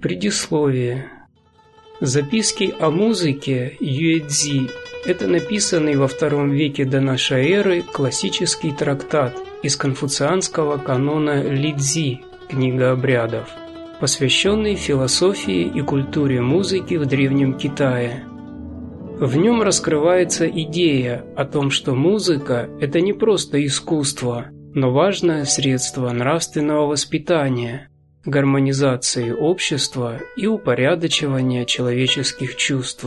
Предисловие. Записки о музыке Юэцзи – это написанный во втором веке до нашей эры классический трактат из конфуцианского канона Лидзи «Книга обрядов», посвященный философии и культуре музыки в Древнем Китае. В нем раскрывается идея о том, что музыка – это не просто искусство, но важное средство нравственного воспитания – гармонизации общества и упорядочивания человеческих чувств.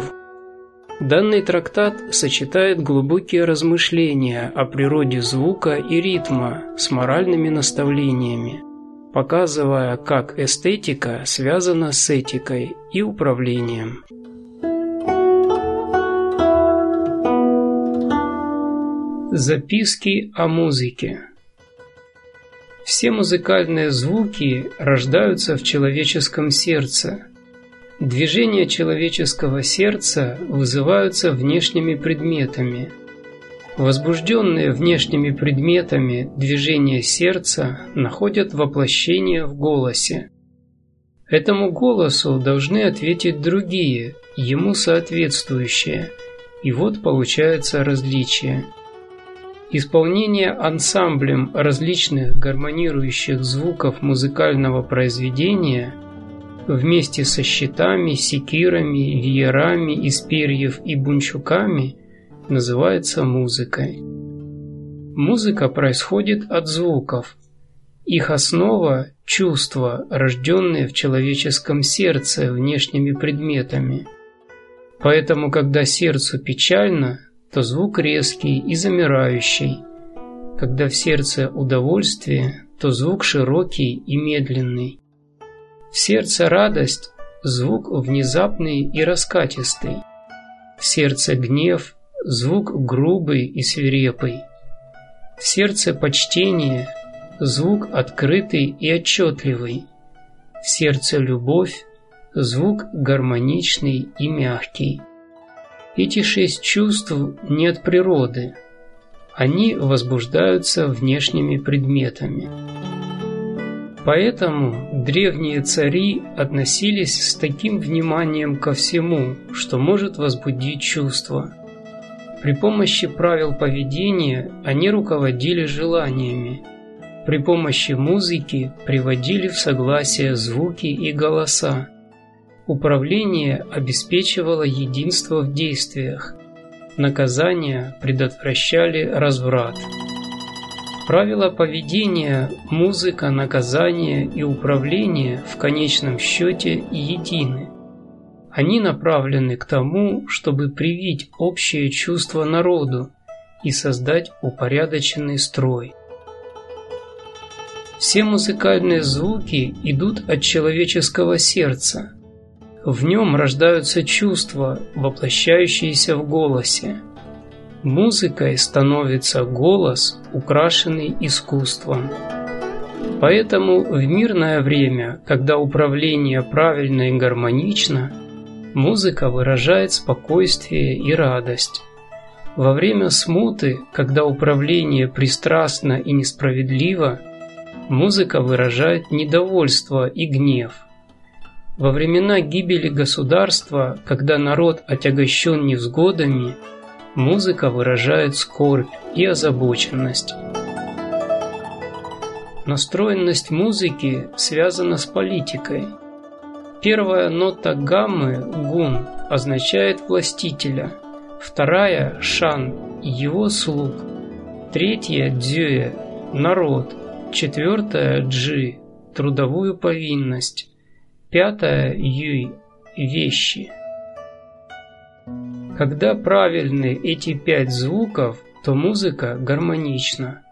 Данный трактат сочетает глубокие размышления о природе звука и ритма с моральными наставлениями, показывая, как эстетика связана с этикой и управлением. Записки о музыке все музыкальные звуки рождаются в человеческом сердце. Движения человеческого сердца вызываются внешними предметами. Возбужденные внешними предметами движения сердца находят воплощение в голосе. Этому голосу должны ответить другие, ему соответствующие, и вот получается различие – Исполнение ансамблем различных гармонирующих звуков музыкального произведения вместе со щитами, секирами, веерами из перьев и бунчуками называется музыкой. Музыка происходит от звуков. Их основа – чувства, рожденные в человеческом сердце внешними предметами. Поэтому, когда сердцу печально, то звук резкий и замирающий. Когда в сердце удовольствие, то звук широкий и медленный. В сердце радость – звук внезапный и раскатистый. В сердце гнев – звук грубый и свирепый. В сердце почтение – звук открытый и отчетливый. В сердце любовь – звук гармоничный и мягкий. Эти шесть чувств не от природы. Они возбуждаются внешними предметами. Поэтому древние цари относились с таким вниманием ко всему, что может возбудить чувства. При помощи правил поведения они руководили желаниями. При помощи музыки приводили в согласие звуки и голоса. Управление обеспечивало единство в действиях. Наказания предотвращали разврат. Правила поведения, музыка, наказание и управление в конечном счете едины. Они направлены к тому, чтобы привить общее чувство народу и создать упорядоченный строй. Все музыкальные звуки идут от человеческого сердца – в нем рождаются чувства, воплощающиеся в голосе. Музыкой становится голос, украшенный искусством. Поэтому в мирное время, когда управление правильно и гармонично, музыка выражает спокойствие и радость. Во время смуты, когда управление пристрастно и несправедливо, музыка выражает недовольство и гнев – во времена гибели государства, когда народ отягощен невзгодами, музыка выражает скорбь и озабоченность. Настроенность музыки связана с политикой. Первая нота гаммы гун означает властителя, вторая шан его слуг, третья дзюэ народ, четвертая джи трудовую повинность, Пятое юй – вещи. Когда правильны эти пять звуков, то музыка гармонична.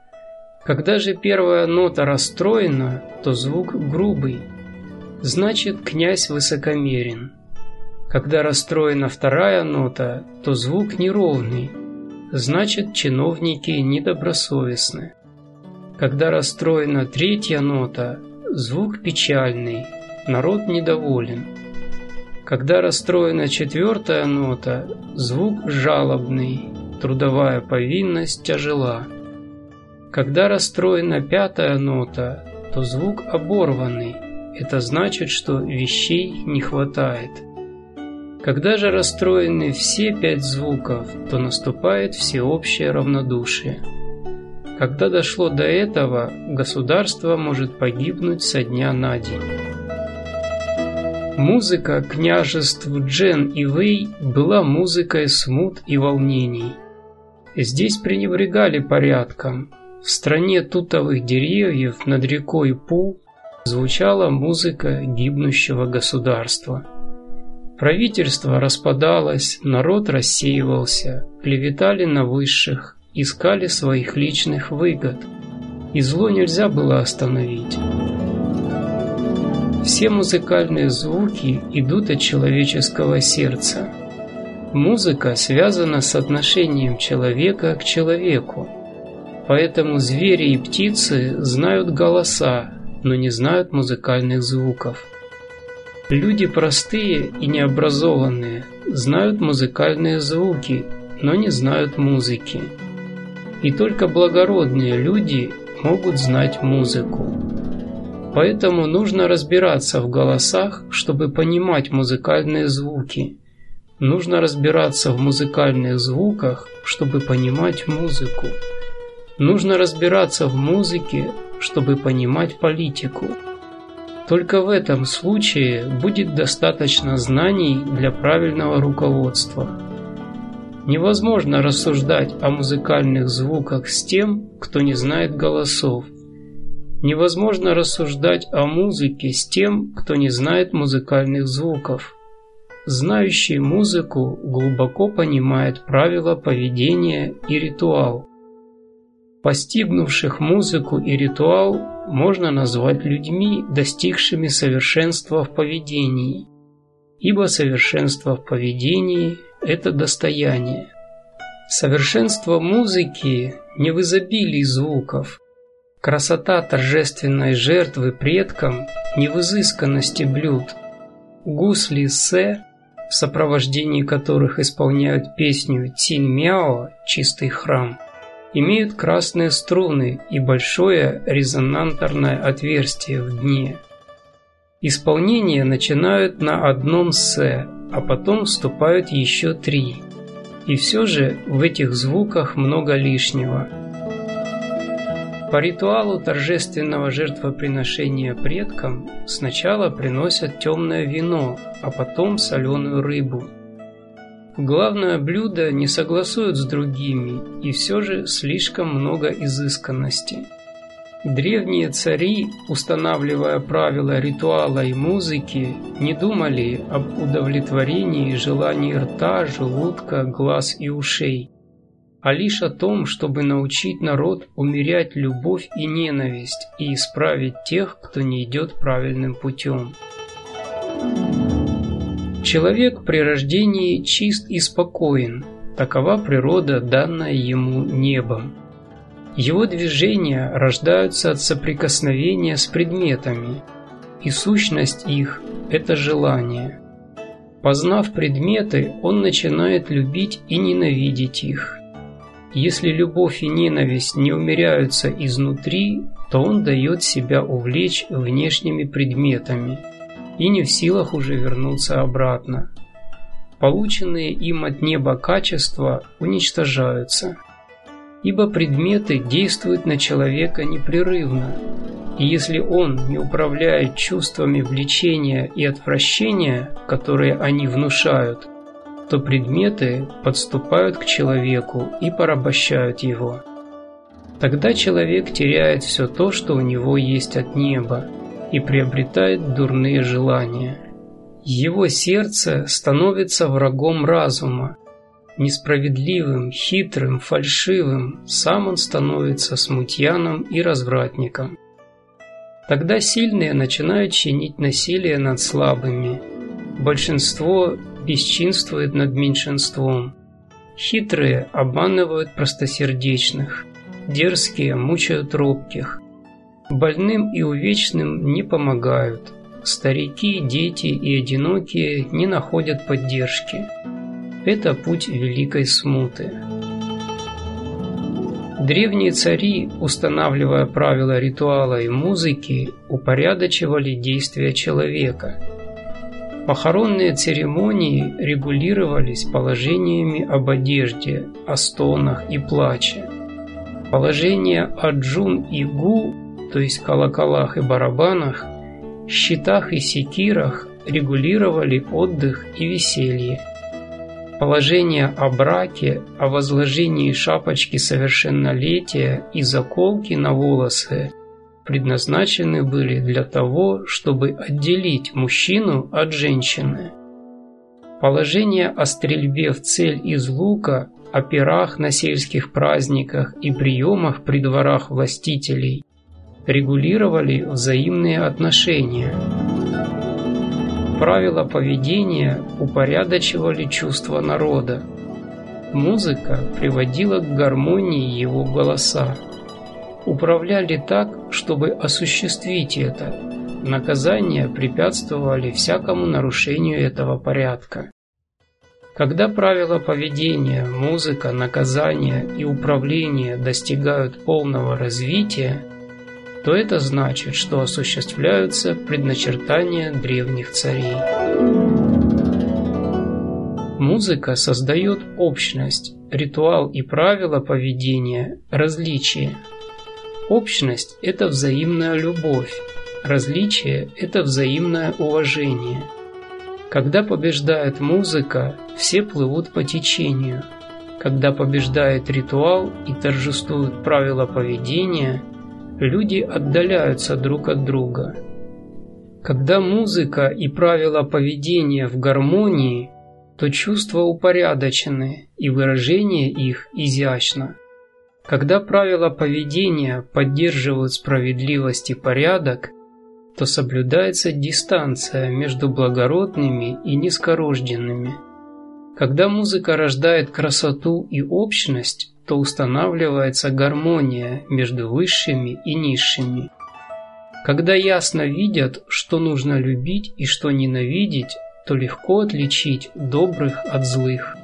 Когда же первая нота расстроена, то звук грубый. Значит, князь высокомерен. Когда расстроена вторая нота, то звук неровный. Значит, чиновники недобросовестны. Когда расстроена третья нота, звук печальный народ недоволен. Когда расстроена четвертая нота, звук жалобный, трудовая повинность тяжела. Когда расстроена пятая нота, то звук оборванный, это значит, что вещей не хватает. Когда же расстроены все пять звуков, то наступает всеобщее равнодушие. Когда дошло до этого, государство может погибнуть со дня на день. Музыка княжеств Джен и Вэй была музыкой смут и волнений. Здесь пренебрегали порядком. В стране тутовых деревьев над рекой Пу звучала музыка гибнущего государства. Правительство распадалось, народ рассеивался, клеветали на высших, искали своих личных выгод. И зло нельзя было остановить. Все музыкальные звуки идут от человеческого сердца. Музыка связана с отношением человека к человеку. Поэтому звери и птицы знают голоса, но не знают музыкальных звуков. Люди простые и необразованные знают музыкальные звуки, но не знают музыки. И только благородные люди могут знать музыку. Поэтому нужно разбираться в голосах, чтобы понимать музыкальные звуки. Нужно разбираться в музыкальных звуках, чтобы понимать музыку. Нужно разбираться в музыке, чтобы понимать политику. Только в этом случае будет достаточно знаний для правильного руководства. Невозможно рассуждать о музыкальных звуках с тем, кто не знает голосов. Невозможно рассуждать о музыке с тем, кто не знает музыкальных звуков. Знающий музыку глубоко понимает правила поведения и ритуал. Постигнувших музыку и ритуал можно назвать людьми, достигшими совершенства в поведении, ибо совершенство в поведении – это достояние. Совершенство музыки не в изобилии звуков. Красота торжественной жертвы предкам не в изысканности блюд. Гусли Се, в сопровождении которых исполняют песню Тин Мяо «Чистый храм», имеют красные струны и большое резонанторное отверстие в дне. Исполнение начинают на одном «се», а потом вступают еще три. И все же в этих звуках много лишнего. По ритуалу торжественного жертвоприношения предкам сначала приносят темное вино, а потом соленую рыбу – Главное блюдо не согласуют с другими, и все же слишком много изысканности. Древние цари, устанавливая правила ритуала и музыки, не думали об удовлетворении желаний рта, желудка, глаз и ушей, а лишь о том, чтобы научить народ умерять любовь и ненависть и исправить тех, кто не идет правильным путем. Человек при рождении чист и спокоен, такова природа, данная ему небом. Его движения рождаются от соприкосновения с предметами, и сущность их – это желание. Познав предметы, он начинает любить и ненавидеть их. Если любовь и ненависть не умеряются изнутри, то он дает себя увлечь внешними предметами – и не в силах уже вернуться обратно. Полученные им от неба качества уничтожаются, ибо предметы действуют на человека непрерывно, и если он не управляет чувствами влечения и отвращения, которые они внушают, то предметы подступают к человеку и порабощают его. Тогда человек теряет все то, что у него есть от неба, и приобретает дурные желания. Его сердце становится врагом разума. Несправедливым, хитрым, фальшивым сам он становится смутьяном и развратником. Тогда сильные начинают чинить насилие над слабыми. Большинство бесчинствует над меньшинством. Хитрые обманывают простосердечных, дерзкие мучают робких – Больным и увечным не помогают, старики, дети и одинокие не находят поддержки. Это путь великой смуты. Древние цари, устанавливая правила ритуала и музыки, упорядочивали действия человека. Похоронные церемонии регулировались положениями об одежде, о стонах и плаче. Положения о джун и гу, то есть колоколах и барабанах, щитах и секирах регулировали отдых и веселье. Положения о браке, о возложении шапочки совершеннолетия и заколки на волосы предназначены были для того, чтобы отделить мужчину от женщины. Положения о стрельбе в цель из лука, о пирах на сельских праздниках и приемах при дворах властителей регулировали взаимные отношения. Правила поведения упорядочивали чувства народа. Музыка приводила к гармонии его голоса. Управляли так, чтобы осуществить это. Наказания препятствовали всякому нарушению этого порядка. Когда правила поведения, музыка, наказания и управление достигают полного развития, то это значит, что осуществляются предначертания древних царей. Музыка создает общность, ритуал и правила поведения – различия. Общность – это взаимная любовь, различие – это взаимное уважение. Когда побеждает музыка, все плывут по течению. Когда побеждает ритуал и торжествуют правила поведения – люди отдаляются друг от друга. Когда музыка и правила поведения в гармонии, то чувства упорядочены и выражение их изящно. Когда правила поведения поддерживают справедливость и порядок, то соблюдается дистанция между благородными и низкорожденными. Когда музыка рождает красоту и общность, то устанавливается гармония между высшими и низшими. Когда ясно видят, что нужно любить и что ненавидеть, то легко отличить добрых от злых.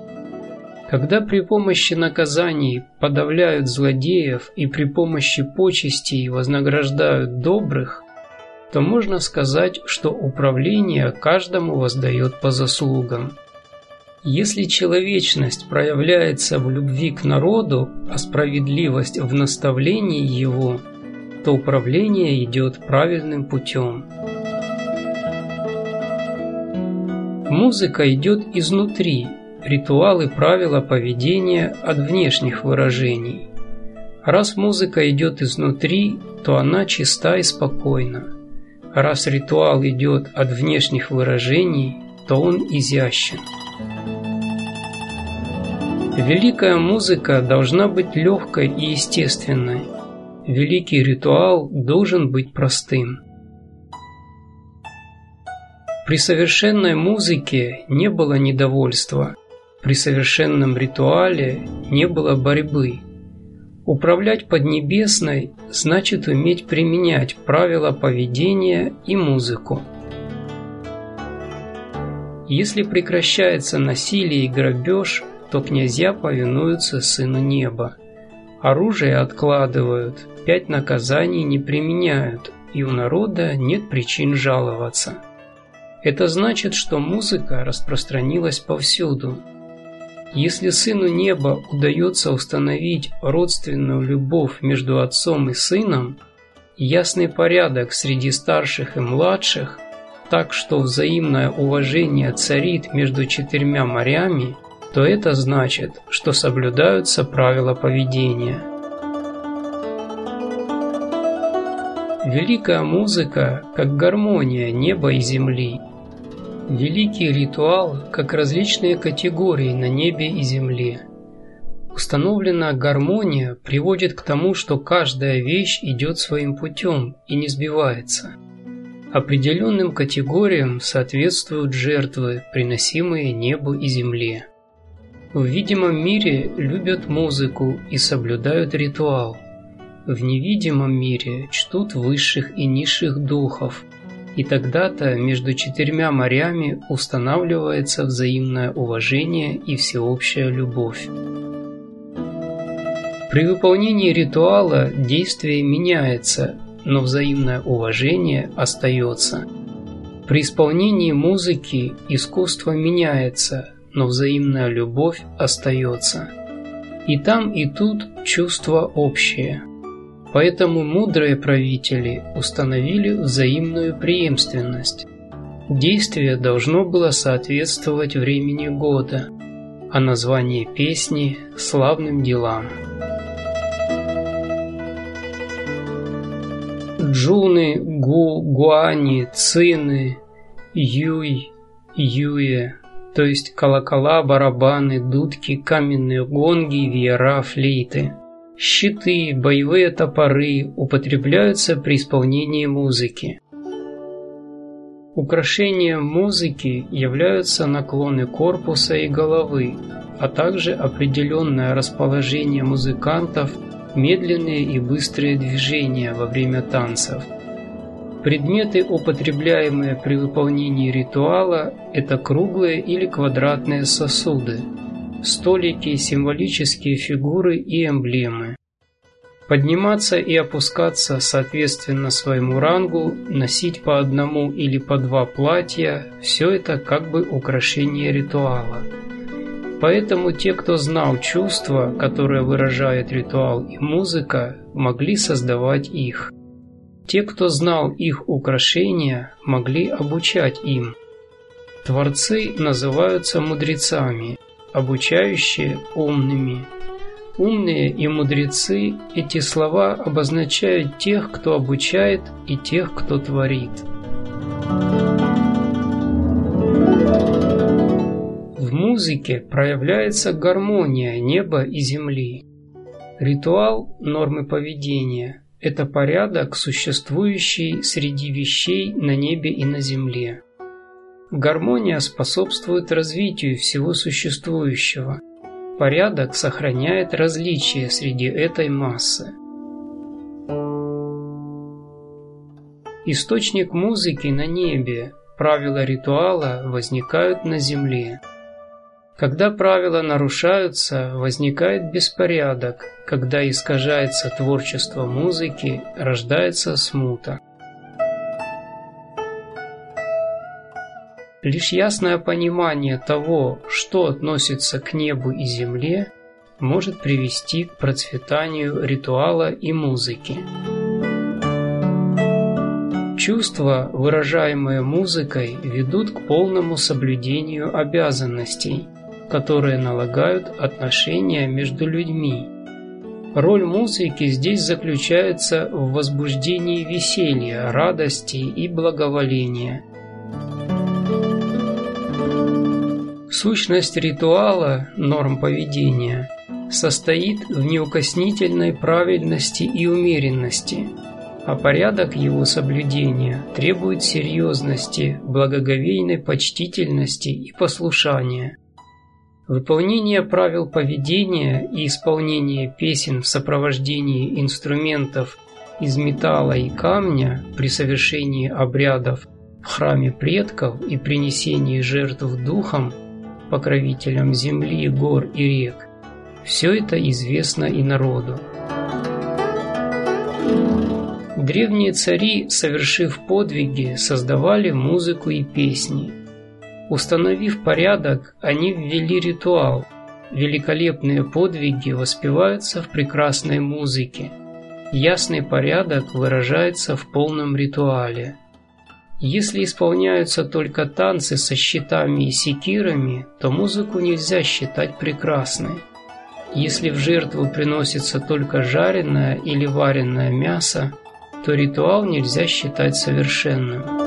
Когда при помощи наказаний подавляют злодеев и при помощи почестей вознаграждают добрых, то можно сказать, что управление каждому воздает по заслугам. Если человечность проявляется в любви к народу, а справедливость в наставлении его, то управление идет правильным путем. Музыка идет изнутри, ритуалы правила поведения от внешних выражений. Раз музыка идет изнутри, то она чиста и спокойна. Раз ритуал идет от внешних выражений, то он изящен. Великая музыка должна быть легкой и естественной. Великий ритуал должен быть простым. При совершенной музыке не было недовольства, при совершенном ритуале не было борьбы. Управлять Поднебесной значит уметь применять правила поведения и музыку. Если прекращается насилие и грабеж – то князья повинуются Сыну Неба. Оружие откладывают, пять наказаний не применяют, и у народа нет причин жаловаться. Это значит, что музыка распространилась повсюду. Если Сыну Неба удается установить родственную любовь между отцом и сыном, ясный порядок среди старших и младших, так что взаимное уважение царит между четырьмя морями, то это значит, что соблюдаются правила поведения. Великая музыка, как гармония неба и земли. Великий ритуал, как различные категории на небе и земле. Установленная гармония приводит к тому, что каждая вещь идет своим путем и не сбивается. Определенным категориям соответствуют жертвы, приносимые небу и земле. В видимом мире любят музыку и соблюдают ритуал. В невидимом мире чтут высших и низших духов, И тогда-то между четырьмя морями устанавливается взаимное уважение и всеобщая любовь. При выполнении ритуала действие меняется, но взаимное уважение остается. При исполнении музыки искусство меняется, но взаимная любовь остается. И там, и тут чувства общие. Поэтому мудрые правители установили взаимную преемственность. Действие должно было соответствовать времени года, а название песни – славным делам. Джуны, Гу, Гуани, Цины, Юй, Юе, то есть колокола, барабаны, дудки, каменные гонги, веера, флейты. Щиты, боевые топоры употребляются при исполнении музыки. Украшением музыки являются наклоны корпуса и головы, а также определенное расположение музыкантов медленные и быстрые движения во время танцев. Предметы, употребляемые при выполнении ритуала, это круглые или квадратные сосуды, столики, символические фигуры и эмблемы. Подниматься и опускаться соответственно своему рангу, носить по одному или по два платья – все это как бы украшение ритуала – Поэтому те, кто знал чувства, которые выражает ритуал и музыка, могли создавать их. Те, кто знал их украшения, могли обучать им. Творцы называются мудрецами, обучающие – умными. Умные и мудрецы – эти слова обозначают тех, кто обучает, и тех, кто творит. музыке проявляется гармония неба и земли. Ритуал нормы поведения – это порядок, существующий среди вещей на небе и на земле. Гармония способствует развитию всего существующего. Порядок сохраняет различия среди этой массы. Источник музыки на небе, правила ритуала возникают на земле. Когда правила нарушаются, возникает беспорядок. Когда искажается творчество музыки, рождается смута. Лишь ясное понимание того, что относится к небу и земле, может привести к процветанию ритуала и музыки. Чувства, выражаемые музыкой, ведут к полному соблюдению обязанностей – которые налагают отношения между людьми. Роль музыки здесь заключается в возбуждении веселья, радости и благоволения. Сущность ритуала, норм поведения, состоит в неукоснительной правильности и умеренности, а порядок его соблюдения требует серьезности, благоговейной почтительности и послушания. Выполнение правил поведения и исполнение песен в сопровождении инструментов из металла и камня при совершении обрядов в храме предков и принесении жертв духам, покровителям земли, гор и рек, все это известно и народу. Древние цари, совершив подвиги, создавали музыку и песни – Установив порядок, они ввели ритуал. Великолепные подвиги воспеваются в прекрасной музыке. Ясный порядок выражается в полном ритуале. Если исполняются только танцы со щитами и секирами, то музыку нельзя считать прекрасной. Если в жертву приносится только жареное или вареное мясо, то ритуал нельзя считать совершенным.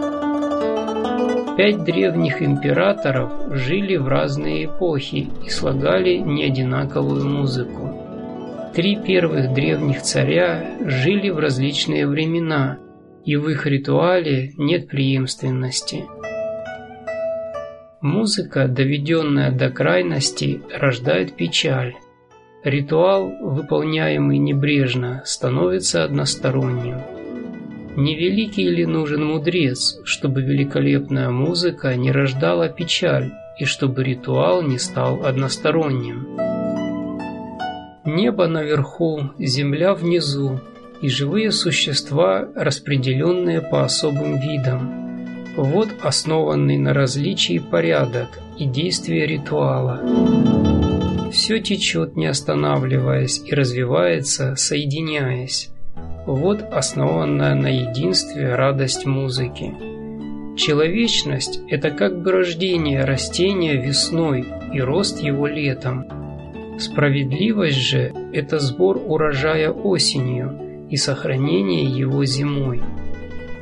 Пять древних императоров жили в разные эпохи и слагали неодинаковую музыку. Три первых древних царя жили в различные времена, и в их ритуале нет преемственности. Музыка, доведенная до крайности, рождает печаль. Ритуал, выполняемый небрежно, становится односторонним. Не великий ли нужен мудрец, чтобы великолепная музыка не рождала печаль и чтобы ритуал не стал односторонним? Небо наверху, земля внизу, и живые существа, распределенные по особым видам. Вот основанный на различии порядок и действие ритуала. Все течет, не останавливаясь, и развивается, соединяясь. Вот основанная на единстве радость музыки. Человечность – это как бы рождение растения весной и рост его летом. Справедливость же – это сбор урожая осенью и сохранение его зимой.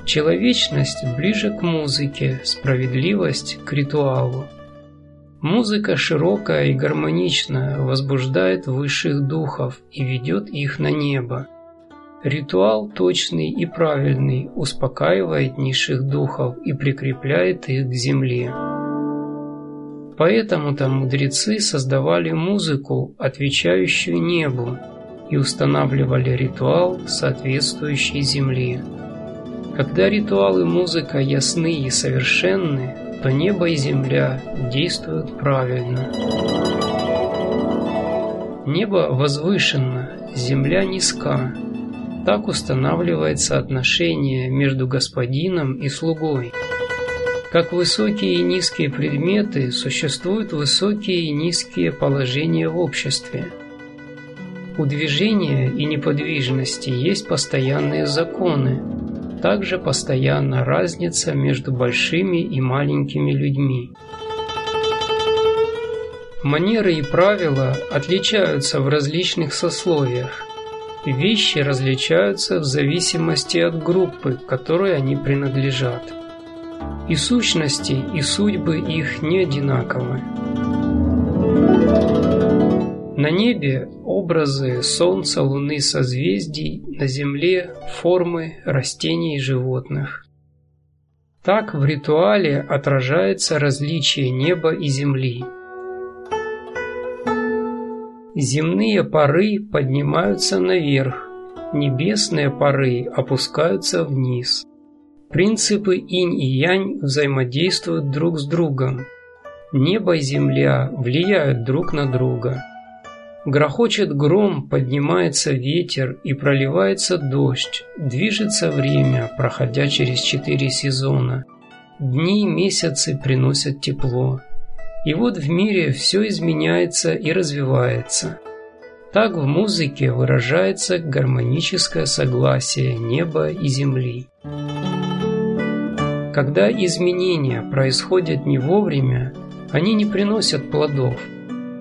Человечность ближе к музыке, справедливость – к ритуалу. Музыка широкая и гармоничная возбуждает высших духов и ведет их на небо. Ритуал точный и правильный успокаивает низших духов и прикрепляет их к земле. Поэтому-то мудрецы создавали музыку, отвечающую небу, и устанавливали ритуал, соответствующий земле. Когда ритуалы музыка ясны и совершенны, то небо и земля действуют правильно. Небо возвышенно, земля низка. Так устанавливается отношение между господином и слугой. Как высокие и низкие предметы, существуют высокие и низкие положения в обществе. У движения и неподвижности есть постоянные законы, также постоянна разница между большими и маленькими людьми. Манеры и правила отличаются в различных сословиях. Вещи различаются в зависимости от группы, которой они принадлежат. И сущности, и судьбы их не одинаковы. На небе образы солнца, луны, созвездий, на земле формы растений и животных. Так в ритуале отражается различие неба и земли. Земные пары поднимаются наверх, небесные пары опускаются вниз. Принципы инь и янь взаимодействуют друг с другом. Небо и земля влияют друг на друга. Грохочет гром, поднимается ветер и проливается дождь, движется время, проходя через четыре сезона. Дни и месяцы приносят тепло. И вот в мире все изменяется и развивается. Так в музыке выражается гармоническое согласие неба и земли. Когда изменения происходят не вовремя, они не приносят плодов –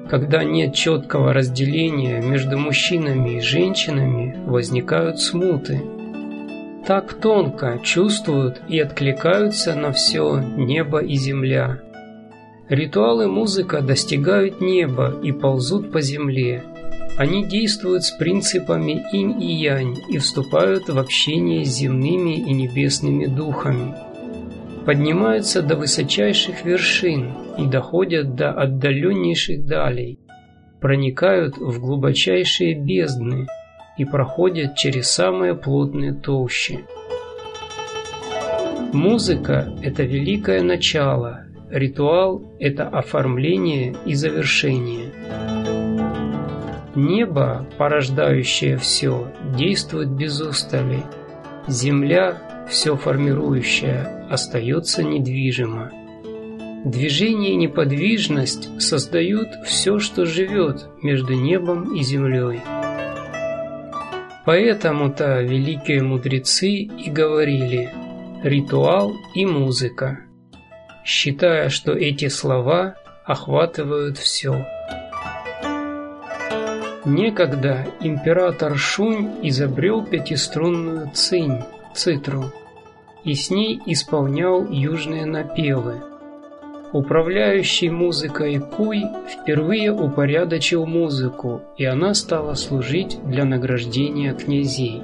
когда нет четкого разделения между мужчинами и женщинами, возникают смуты. Так тонко чувствуют и откликаются на все небо и земля. Ритуалы музыка достигают неба и ползут по земле. Они действуют с принципами инь и янь и вступают в общение с земными и небесными духами поднимаются до высочайших вершин и доходят до отдаленнейших далей, проникают в глубочайшие бездны и проходят через самые плотные толщи. Музыка – это великое начало, ритуал – это оформление и завершение. Небо, порождающее все, действует без устали. Земля все формирующее, остается недвижимо. Движение и неподвижность создают все, что живет между небом и землей. Поэтому-то великие мудрецы и говорили «ритуал и музыка», считая, что эти слова охватывают все. Некогда император Шунь изобрел пятиструнную цинь, цитру, и с ней исполнял южные напевы. Управляющий музыкой Куй впервые упорядочил музыку, и она стала служить для награждения князей.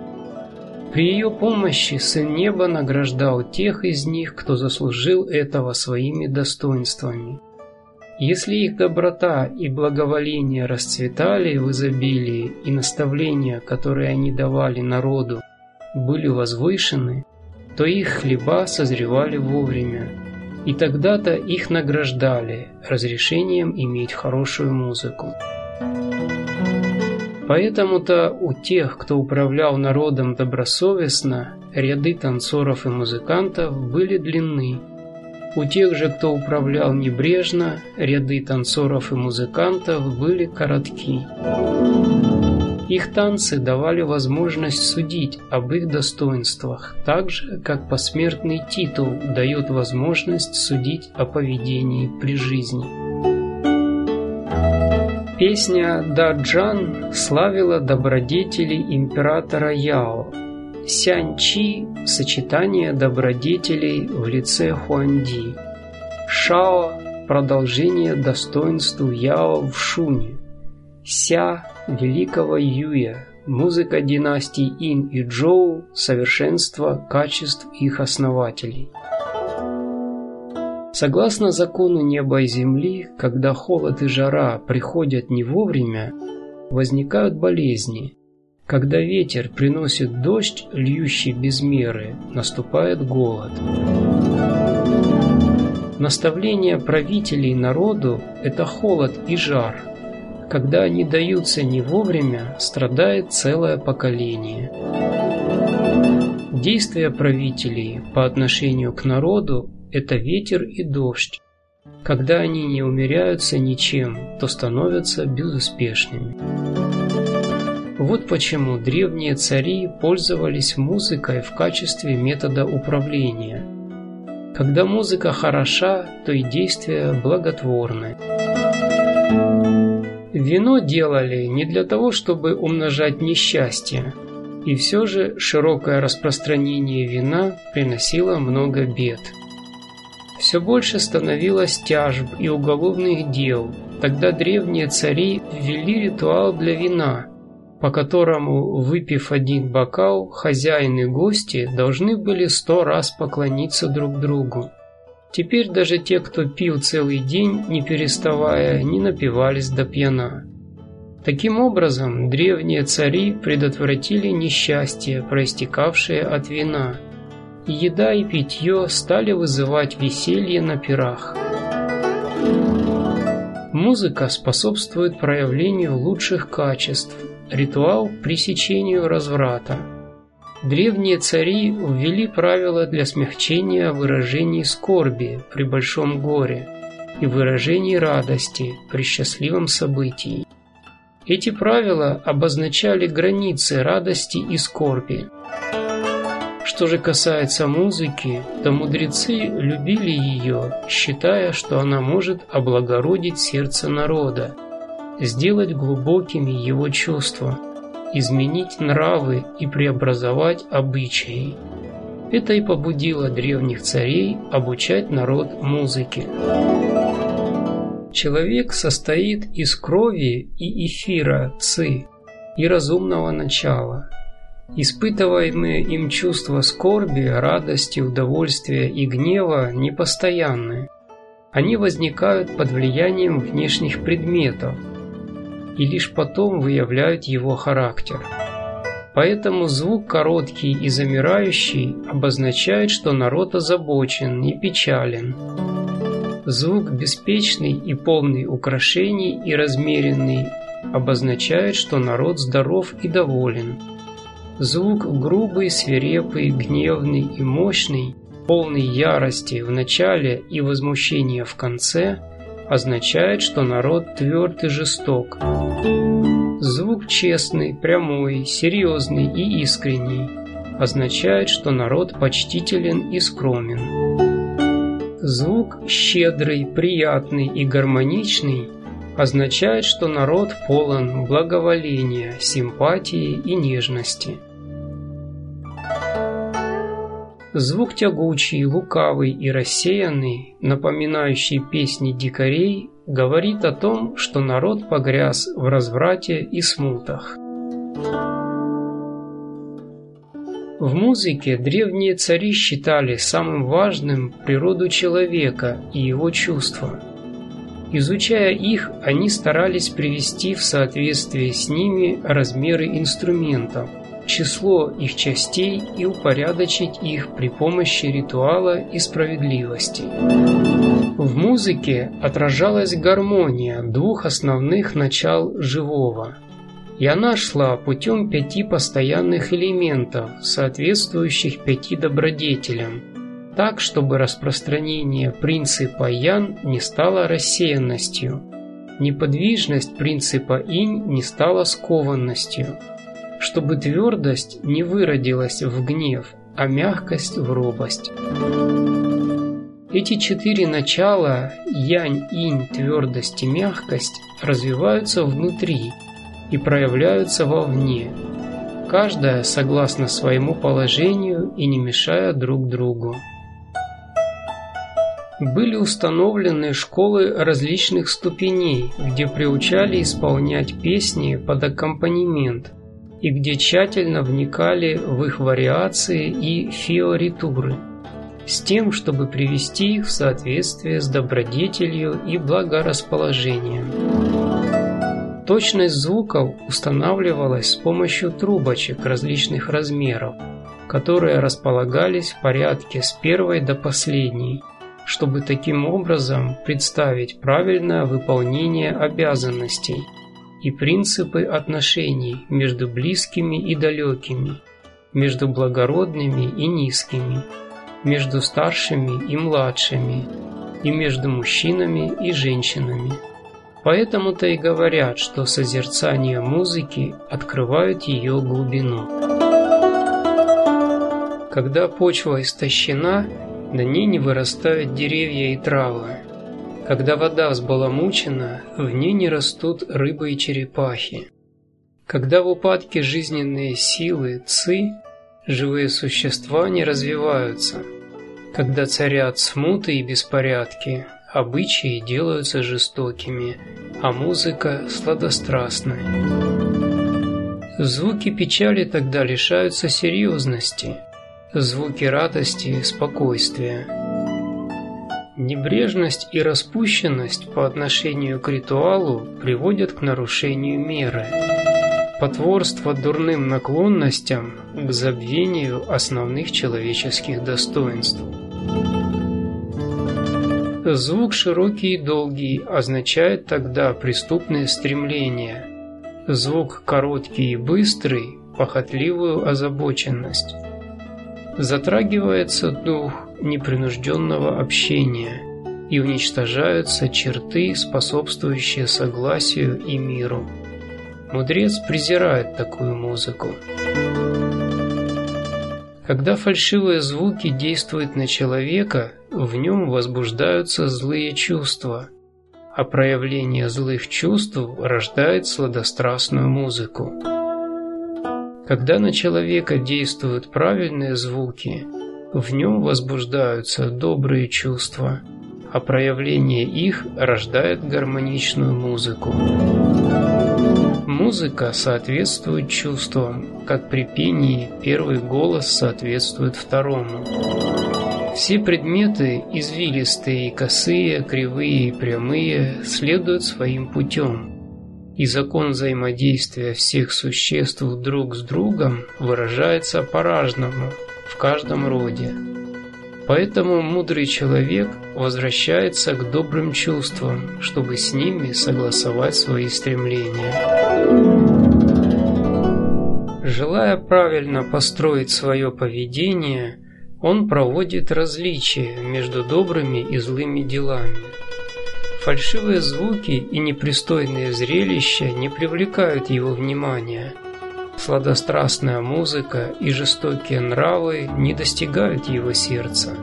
При ее помощи Сын Неба награждал тех из них, кто заслужил этого своими достоинствами. Если их доброта и благоволение расцветали в изобилии, и наставления, которые они давали народу, были возвышены, то их хлеба созревали вовремя, и тогда-то их награждали разрешением иметь хорошую музыку. Поэтому-то у тех, кто управлял народом добросовестно, ряды танцоров и музыкантов были длинны. У тех же, кто управлял небрежно, ряды танцоров и музыкантов были коротки. Их танцы давали возможность судить об их достоинствах, так же, как посмертный титул дает возможность судить о поведении при жизни. Песня «Даджан» славила добродетели императора Яо. Сянь-Чи – сочетание добродетелей в лице Хуанди. Шао – продолжение достоинству Яо в Шуне. Ся – великого Юя, музыка династий Ин и Джоу, совершенство качеств их основателей. Согласно закону неба и земли, когда холод и жара приходят не вовремя, возникают болезни. Когда ветер приносит дождь, льющий без меры, наступает голод. Наставление правителей народу – это холод и жар. Когда они даются не вовремя, страдает целое поколение. Действия правителей по отношению к народу это ветер и дождь. Когда они не умеряются ничем, то становятся безуспешными. Вот почему древние цари пользовались музыкой в качестве метода управления. Когда музыка хороша, то и действия благотворны. Вино делали не для того, чтобы умножать несчастье, и все же широкое распространение вина приносило много бед – все больше становилось тяжб и уголовных дел. Тогда древние цари ввели ритуал для вина, по которому, выпив один бокал, хозяин и гости должны были сто раз поклониться друг другу. Теперь даже те, кто пил целый день, не переставая, не напивались до пьяна. Таким образом, древние цари предотвратили несчастье, проистекавшее от вина – еда и питье стали вызывать веселье на пирах. Музыка способствует проявлению лучших качеств, ритуал – пресечению разврата. Древние цари ввели правила для смягчения выражений скорби при большом горе и выражений радости при счастливом событии. Эти правила обозначали границы радости и скорби. Что же касается музыки, то мудрецы любили ее, считая, что она может облагородить сердце народа, сделать глубокими его чувства, изменить нравы и преобразовать обычаи. Это и побудило древних царей обучать народ музыке. Человек состоит из крови и эфира ци и разумного начала – Испытываемые им чувства скорби, радости, удовольствия и гнева непостоянны. Они возникают под влиянием внешних предметов и лишь потом выявляют его характер. Поэтому звук короткий и замирающий обозначает, что народ озабочен и печален. Звук беспечный и полный украшений и размеренный обозначает, что народ здоров и доволен. Звук грубый, свирепый, гневный и мощный, полный ярости в начале и возмущения в конце, означает, что народ тверд и жесток. Звук честный, прямой, серьезный и искренний означает, что народ почтителен и скромен. Звук щедрый, приятный и гармоничный означает, что народ полон благоволения, симпатии и нежности. Звук тягучий, лукавый и рассеянный, напоминающий песни дикарей, говорит о том, что народ погряз в разврате и смутах. В музыке древние цари считали самым важным природу человека и его чувства. Изучая их, они старались привести в соответствие с ними размеры инструментов – число их частей и упорядочить их при помощи ритуала и справедливости. В музыке отражалась гармония двух основных начал живого, и она шла путем пяти постоянных элементов, соответствующих пяти добродетелям, так, чтобы распространение принципа Ян не стало рассеянностью, неподвижность принципа Инь не стала скованностью, чтобы твердость не выродилась в гнев, а мягкость в робость. Эти четыре начала Янь, Инь, твердость и мягкость развиваются внутри и проявляются вовне, каждая согласно своему положению и не мешая друг другу были установлены школы различных ступеней, где приучали исполнять песни под аккомпанемент и где тщательно вникали в их вариации и фиоритуры, с тем, чтобы привести их в соответствие с добродетелью и благорасположением. Точность звуков устанавливалась с помощью трубочек различных размеров, которые располагались в порядке с первой до последней – чтобы таким образом представить правильное выполнение обязанностей и принципы отношений между близкими и далекими, между благородными и низкими, между старшими и младшими, и между мужчинами и женщинами. Поэтому-то и говорят, что созерцание музыки открывает ее глубину. Когда почва истощена, на ней не вырастают деревья и травы. Когда вода взбаламучена, в ней не растут рыбы и черепахи. Когда в упадке жизненные силы ци, живые существа не развиваются. Когда царят смуты и беспорядки, обычаи делаются жестокими, а музыка сладострастной. Звуки печали тогда лишаются серьезности – звуки радости, спокойствия. Небрежность и распущенность по отношению к ритуалу приводят к нарушению меры. Потворство дурным наклонностям к забвению основных человеческих достоинств. Звук широкий и долгий означает тогда преступные стремления. Звук короткий и быстрый – похотливую озабоченность затрагивается дух непринужденного общения и уничтожаются черты, способствующие согласию и миру. Мудрец презирает такую музыку. Когда фальшивые звуки действуют на человека, в нем возбуждаются злые чувства, а проявление злых чувств рождает сладострастную музыку. Когда на человека действуют правильные звуки, в нем возбуждаются добрые чувства, а проявление их рождает гармоничную музыку. Музыка соответствует чувствам, как при пении первый голос соответствует второму. Все предметы, извилистые и косые, кривые и прямые, следуют своим путем – и закон взаимодействия всех существ друг с другом выражается по-разному в каждом роде. Поэтому мудрый человек возвращается к добрым чувствам, чтобы с ними согласовать свои стремления. Желая правильно построить свое поведение, он проводит различия между добрыми и злыми делами – Фальшивые звуки и непристойные зрелища не привлекают его внимания. Сладострастная музыка и жестокие нравы не достигают его сердца.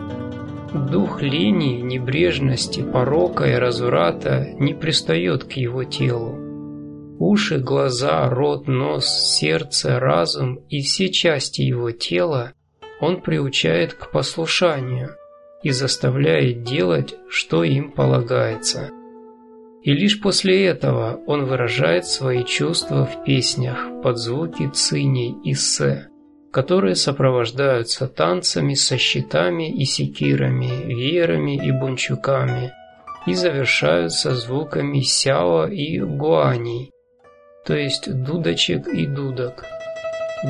Дух лени, небрежности, порока и разврата не пристает к его телу. Уши, глаза, рот, нос, сердце, разум и все части его тела он приучает к послушанию – и заставляет делать, что им полагается. И лишь после этого он выражает свои чувства в песнях под звуки циней и се, которые сопровождаются танцами со щитами и секирами, веерами и бунчуками и завершаются звуками сяо и гуаней, то есть дудочек и дудок.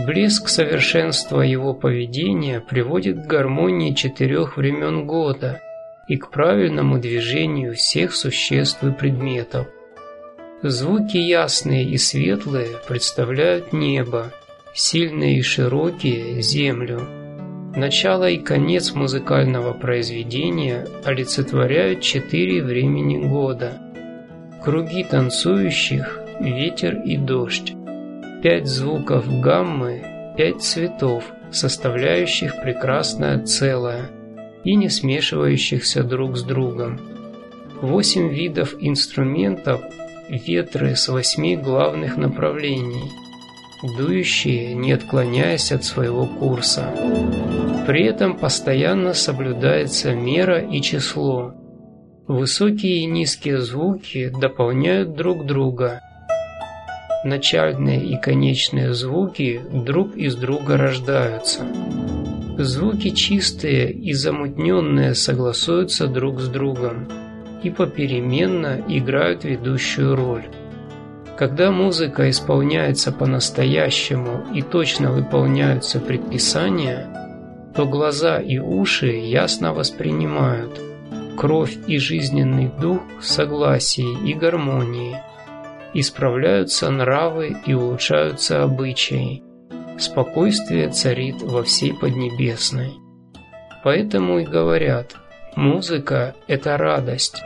Блеск совершенства его поведения приводит к гармонии четырех времен года и к правильному движению всех существ и предметов. Звуки ясные и светлые представляют небо, сильные и широкие – землю. Начало и конец музыкального произведения олицетворяют четыре времени года. Круги танцующих – ветер и дождь. Пять звуков гаммы – пять цветов, составляющих прекрасное целое и не смешивающихся друг с другом. Восемь видов инструментов – ветры с восьми главных направлений – дующие, не отклоняясь от своего курса. При этом постоянно соблюдается мера и число. Высокие и низкие звуки дополняют друг друга. Начальные и конечные звуки друг из друга рождаются. Звуки чистые и замутненные согласуются друг с другом и попеременно играют ведущую роль. Когда музыка исполняется по-настоящему и точно выполняются предписания, то глаза и уши ясно воспринимают кровь и жизненный дух в согласии и гармонии. Исправляются нравы и улучшаются обычаи. Спокойствие царит во всей Поднебесной. Поэтому и говорят, музыка – это радость,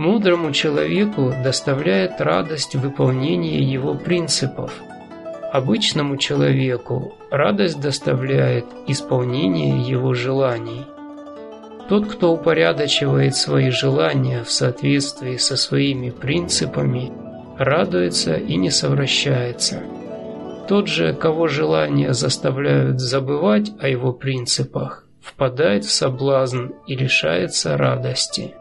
Мудрому человеку доставляет радость выполнение его принципов. Обычному человеку радость доставляет исполнение его желаний. Тот, кто упорядочивает свои желания в соответствии со своими принципами, радуется и не совращается. Тот же, кого желания заставляют забывать о его принципах, впадает в соблазн и лишается радости.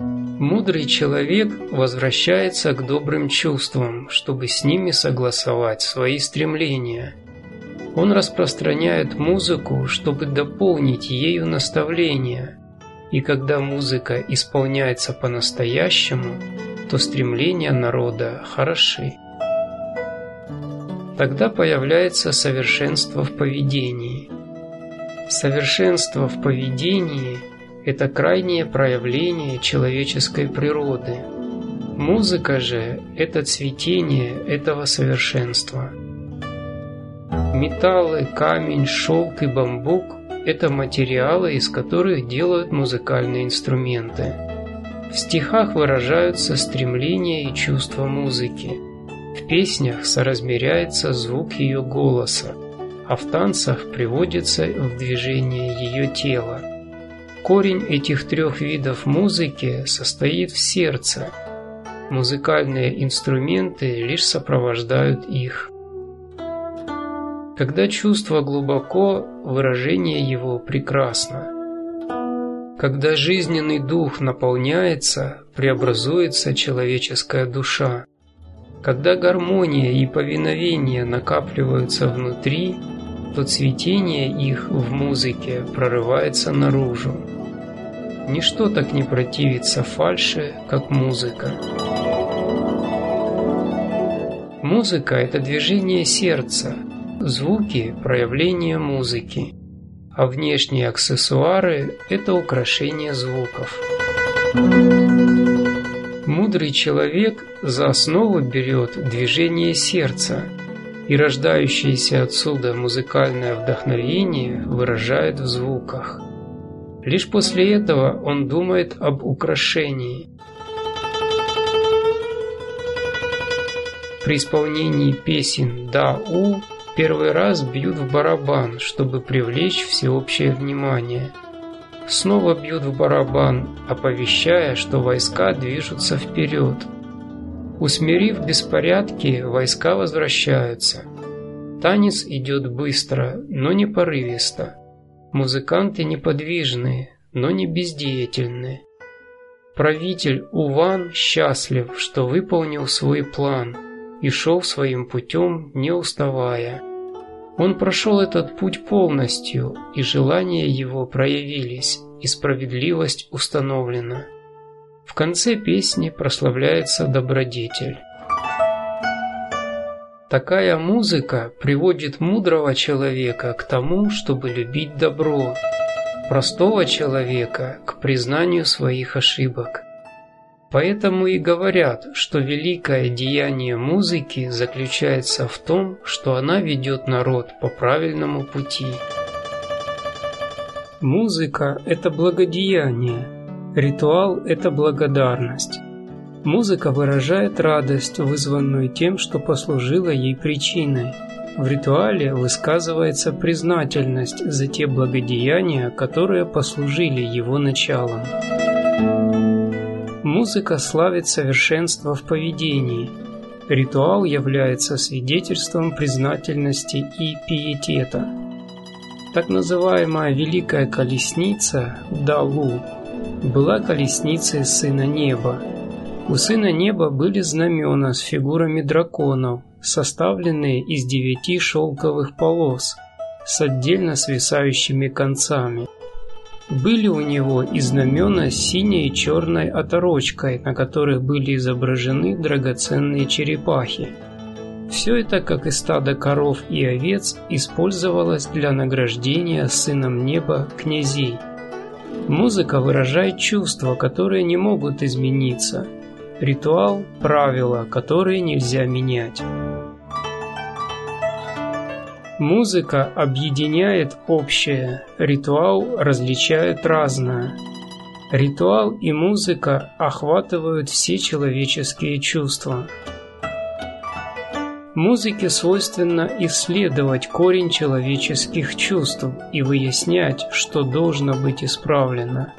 Мудрый человек возвращается к добрым чувствам, чтобы с ними согласовать свои стремления. Он распространяет музыку, чтобы дополнить ею наставления. И когда музыка исполняется по-настоящему, то стремления народа хороши. Тогда появляется совершенство в поведении. Совершенство в поведении – это крайнее проявление человеческой природы. Музыка же – это цветение этого совершенства. Металлы, камень, шелк и бамбук – это материалы, из которых делают музыкальные инструменты. В стихах выражаются стремления и чувства музыки. В песнях соразмеряется звук ее голоса, а в танцах приводится в движение ее тела. Корень этих трех видов музыки состоит в сердце. Музыкальные инструменты лишь сопровождают их. Когда чувство глубоко, выражение его прекрасно. Когда жизненный дух наполняется, преобразуется человеческая душа. Когда гармония и повиновение накапливаются внутри, то цветение их в музыке прорывается наружу. Ничто так не противится фальше, как музыка. Музыка – это движение сердца, звуки – проявление музыки, а внешние аксессуары – это украшение звуков. Мудрый человек за основу берет движение сердца – и рождающееся отсюда музыкальное вдохновение выражает в звуках. Лишь после этого он думает об украшении. При исполнении песен «Да-У» первый раз бьют в барабан, чтобы привлечь всеобщее внимание. Снова бьют в барабан, оповещая, что войска движутся вперед – Усмирив беспорядки, войска возвращаются. Танец идет быстро, но не порывисто. Музыканты неподвижные, но не бездеятельные. Правитель Уван счастлив, что выполнил свой план и шел своим путем, не уставая. Он прошел этот путь полностью, и желания его проявились, и справедливость установлена. В конце песни прославляется добродетель. Такая музыка приводит мудрого человека к тому, чтобы любить добро, простого человека к признанию своих ошибок. Поэтому и говорят, что великое деяние музыки заключается в том, что она ведет народ по правильному пути. Музыка – это благодеяние, ритуал – это благодарность. Музыка выражает радость, вызванную тем, что послужила ей причиной. В ритуале высказывается признательность за те благодеяния, которые послужили его началом. Музыка славит совершенство в поведении. Ритуал является свидетельством признательности и пиетета. Так называемая Великая Колесница Далу была колесницей Сына Неба. У Сына Неба были знамена с фигурами драконов, составленные из девяти шелковых полос с отдельно свисающими концами – были у него и знамена с синей и черной оторочкой, на которых были изображены драгоценные черепахи. Все это, как и стадо коров и овец, использовалось для награждения сыном неба князей. Музыка выражает чувства, которые не могут измениться. Ритуал – правила, которые нельзя менять. Музыка объединяет общее, ритуал различает разное. Ритуал и музыка охватывают все человеческие чувства. Музыке свойственно исследовать корень человеческих чувств и выяснять, что должно быть исправлено.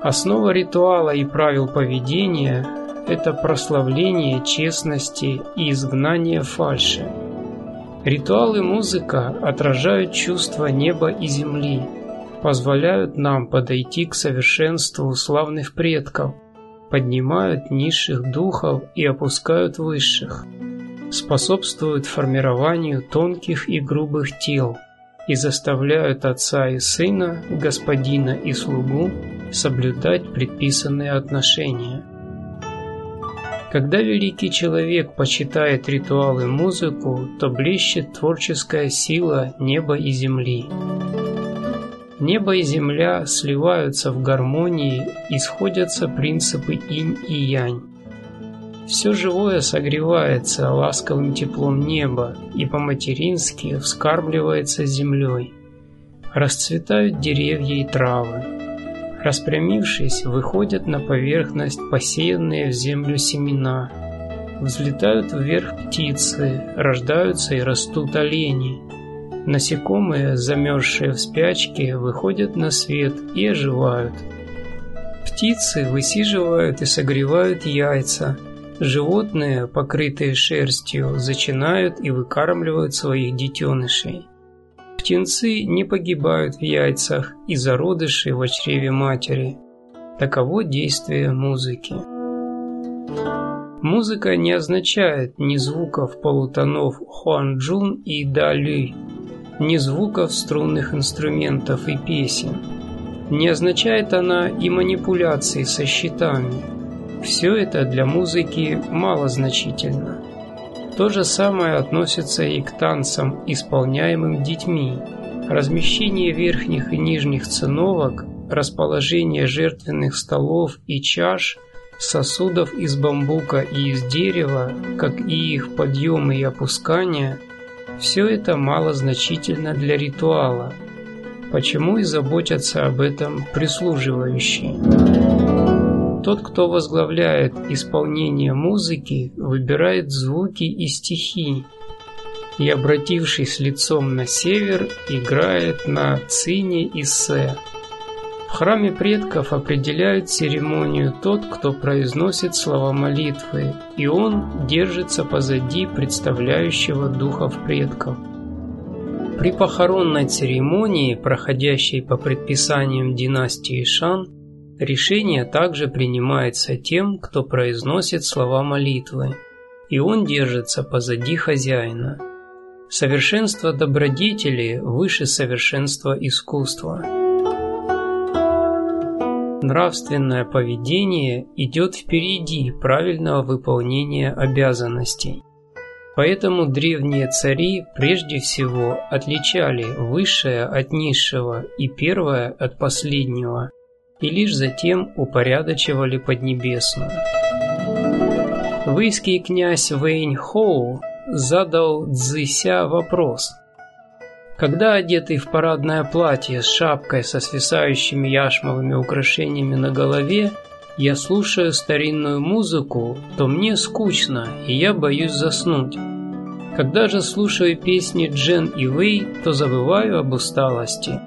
Основа ритуала и правил поведения – это прославление честности и изгнание фальши. Ритуалы музыка отражают чувства неба и земли, позволяют нам подойти к совершенству славных предков, поднимают низших духов и опускают высших, способствуют формированию тонких и грубых тел и заставляют отца и сына, господина и слугу соблюдать предписанные отношения. Когда великий человек почитает ритуалы музыку, то блещет творческая сила неба и земли. Небо и земля сливаются в гармонии и сходятся принципы инь и янь. Все живое согревается ласковым теплом неба и по-матерински вскармливается землей. Расцветают деревья и травы. Распрямившись, выходят на поверхность посеянные в землю семена. Взлетают вверх птицы, рождаются и растут олени. Насекомые, замерзшие в спячке, выходят на свет и оживают. Птицы высиживают и согревают яйца. Животные, покрытые шерстью, зачинают и выкармливают своих детенышей. Птенцы не погибают в яйцах и зародыши в чреве матери. Таково действие музыки. Музыка не означает ни звуков полутонов хуанчжун и далюй, ни звуков струнных инструментов и песен. Не означает она и манипуляции со щитами. Все это для музыки мало значительно. То же самое относится и к танцам, исполняемым детьми. Размещение верхних и нижних циновок, расположение жертвенных столов и чаш, сосудов из бамбука и из дерева, как и их подъем и опускание – все это мало значительно для ритуала. Почему и заботятся об этом прислуживающие? Тот, кто возглавляет исполнение музыки, выбирает звуки и стихи, и, обратившись лицом на север, играет на цине и се. В храме предков определяют церемонию тот, кто произносит слова молитвы, и он держится позади представляющего духов предков. При похоронной церемонии, проходящей по предписаниям династии Шан, Решение также принимается тем, кто произносит слова молитвы, и он держится позади хозяина. Совершенство добродетели выше совершенства искусства. Нравственное поведение идет впереди правильного выполнения обязанностей. Поэтому древние цари прежде всего отличали высшее от низшего и первое от последнего, и лишь затем упорядочивали Поднебесную. Вейский князь Вэнь Хоу задал Цзися вопрос. Когда одетый в парадное платье с шапкой со свисающими яшмовыми украшениями на голове, я слушаю старинную музыку, то мне скучно, и я боюсь заснуть. Когда же слушаю песни Джен и Вэй, то забываю об усталости.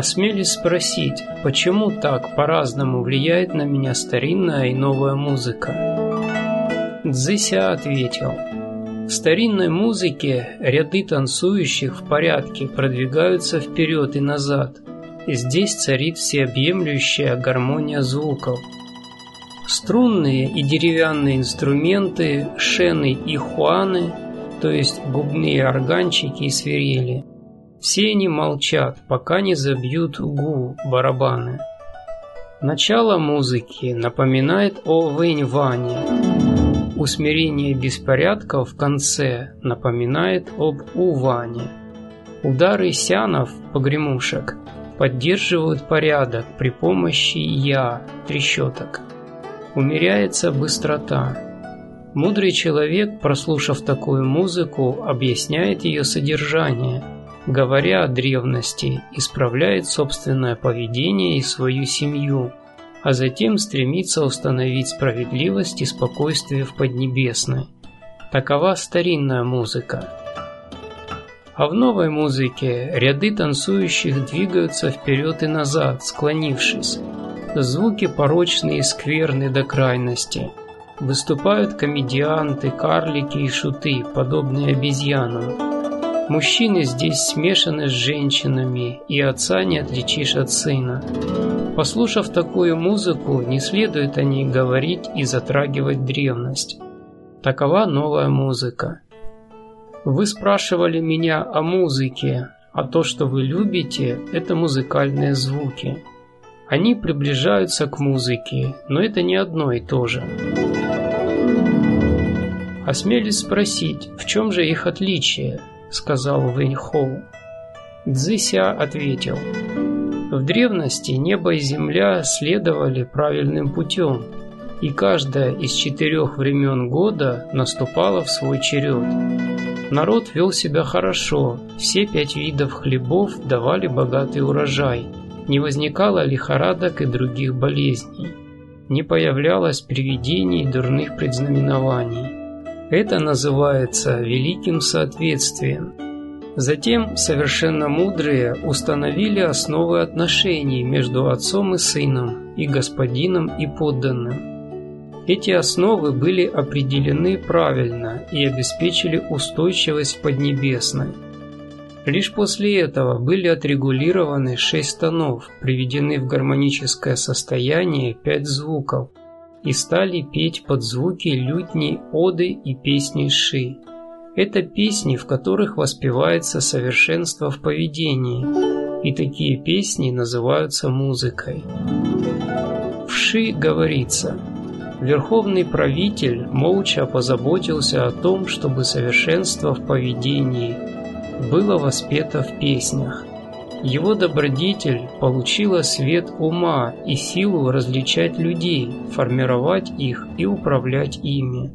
Осмелюсь спросить, почему так по-разному влияет на меня старинная и новая музыка? Цзися ответил. В старинной музыке ряды танцующих в порядке продвигаются вперед и назад. Здесь царит всеобъемлющая гармония звуков – Струнные и деревянные инструменты, шены и хуаны, то есть губные органчики и свирели, все они молчат, пока не забьют гу барабаны. Начало музыки напоминает о Вэнь-Ване. Усмирение беспорядков в конце напоминает об Уване. Удары сянов, погремушек, поддерживают порядок при помощи я, трещоток умеряется быстрота. Мудрый человек, прослушав такую музыку, объясняет ее содержание, говоря о древности, исправляет собственное поведение и свою семью, а затем стремится установить справедливость и спокойствие в Поднебесной. Такова старинная музыка. А в новой музыке ряды танцующих двигаются вперед и назад, склонившись. Звуки порочные и скверны до крайности. Выступают комедианты, карлики и шуты, подобные обезьянам. Мужчины здесь смешаны с женщинами, и отца не отличишь от сына. Послушав такую музыку, не следует о ней говорить и затрагивать древность. Такова новая музыка. Вы спрашивали меня о музыке, а то, что вы любите, это музыкальные звуки. Они приближаются к музыке, но это не одно и то же. «Осмелись спросить, в чем же их отличие?» – сказал Вэнь Хоу. Ответил. В древности небо и земля следовали правильным путем, и каждая из четырех времен года наступала в свой черед. Народ вел себя хорошо, все пять видов хлебов давали богатый урожай – не возникало лихорадок и других болезней, не появлялось привидений и дурных предзнаменований. Это называется великим соответствием. Затем совершенно мудрые установили основы отношений между отцом и сыном, и господином и подданным. Эти основы были определены правильно и обеспечили устойчивость в Поднебесной – Лишь после этого были отрегулированы шесть тонов, приведены в гармоническое состояние пять звуков и стали петь под звуки лютни, оды и песни ши. Это песни, в которых воспевается совершенство в поведении, и такие песни называются музыкой. В ши говорится Верховный правитель молча позаботился о том, чтобы совершенство в поведении – было воспето в песнях. Его добродетель получила свет ума и силу различать людей, формировать их и управлять ими.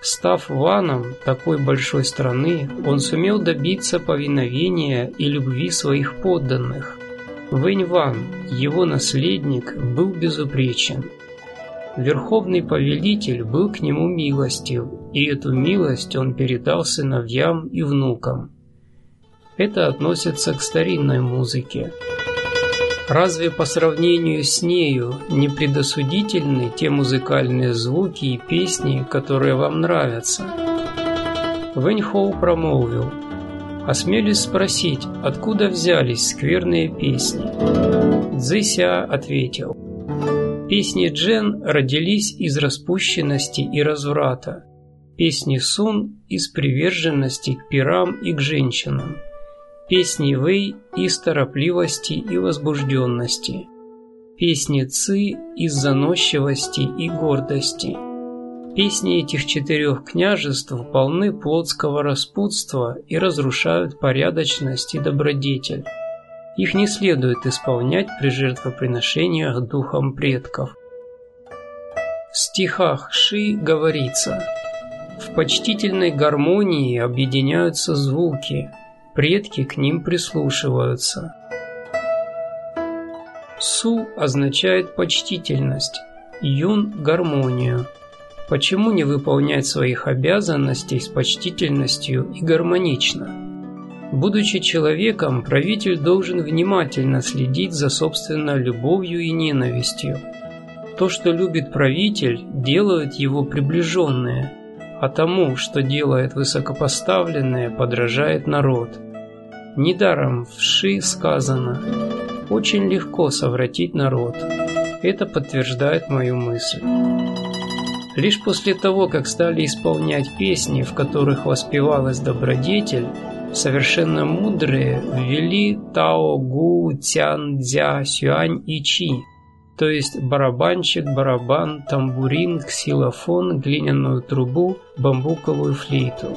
Став ваном такой большой страны, он сумел добиться повиновения и любви своих подданных. Вэнь Ван, его наследник, был безупречен. Верховный повелитель был к нему милостив, и эту милость он передал сыновьям и внукам. Это относится к старинной музыке. Разве по сравнению с нею не предосудительны те музыкальные звуки и песни, которые вам нравятся? Вэньхоу промолвил. Осмелюсь спросить, откуда взялись скверные песни? Цзэся ответил. Песни Джен родились из распущенности и разврата. Песни Сун из приверженности к пирам и к женщинам песни Вэй из торопливости и возбужденности, песни Ци из заносчивости и гордости, Песни этих четырех княжеств полны плотского распутства и разрушают порядочность и добродетель. Их не следует исполнять при жертвоприношениях духам предков. В стихах Ши говорится «В почтительной гармонии объединяются звуки, предки к ним прислушиваются». Су означает почтительность, Юн – гармонию – Почему не выполнять своих обязанностей с почтительностью и гармонично? Будучи человеком, правитель должен внимательно следить за собственной любовью и ненавистью. То, что любит правитель, делают его приближенные, а тому, что делает высокопоставленное, подражает народ. Недаром в Ши сказано «Очень легко совратить народ». Это подтверждает мою мысль. Лишь после того, как стали исполнять песни, в которых воспевалась добродетель, совершенно мудрые ввели Тао, Гу, Тян, Дзя, Сюань и Чи, то есть барабанчик, барабан, тамбурин, ксилофон, глиняную трубу, бамбуковую флейту.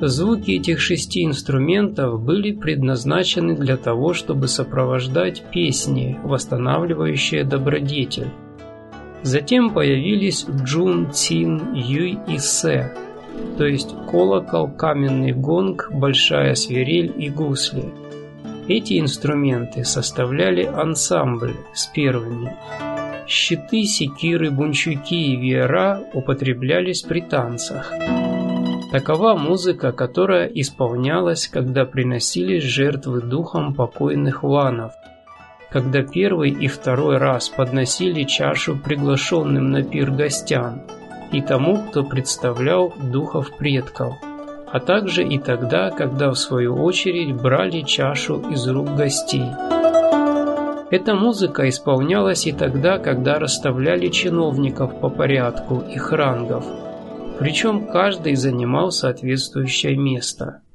Звуки этих шести инструментов были предназначены для того, чтобы сопровождать песни, восстанавливающие добродетель. Затем появились Джун, Цин, Юй и Се, то есть колокол, каменный гонг, большая свирель и гусли. Эти инструменты составляли ансамбль с первыми. Щиты, секиры, бунчуки и веера употреблялись при танцах. Такова музыка, которая исполнялась, когда приносились жертвы духом покойных ванов – когда первый и второй раз подносили чашу приглашенным на пир гостям и тому, кто представлял духов предков, а также и тогда, когда в свою очередь брали чашу из рук гостей. Эта музыка исполнялась и тогда, когда расставляли чиновников по порядку их рангов, причем каждый занимал соответствующее место –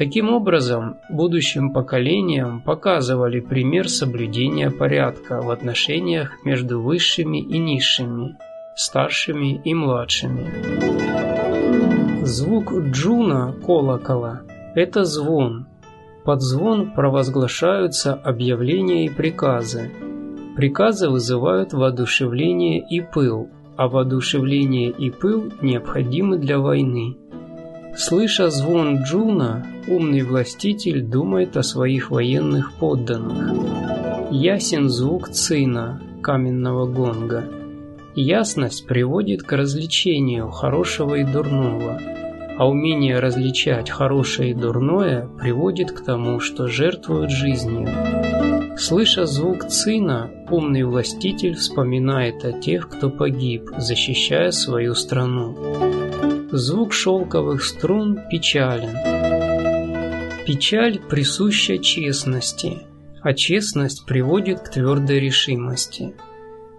Таким образом, будущим поколениям показывали пример соблюдения порядка в отношениях между высшими и низшими, старшими и младшими. Звук джуна колокола – это звон. Под звон провозглашаются объявления и приказы. Приказы вызывают воодушевление и пыл, а воодушевление и пыл необходимы для войны. Слыша звон Джуна, умный властитель думает о своих военных подданных. Ясен звук цина, каменного гонга. Ясность приводит к развлечению хорошего и дурного, а умение различать хорошее и дурное приводит к тому, что жертвуют жизнью. Слыша звук цина, умный властитель вспоминает о тех, кто погиб, защищая свою страну. Звук шелковых струн печален. Печаль присуща честности, а честность приводит к твердой решимости.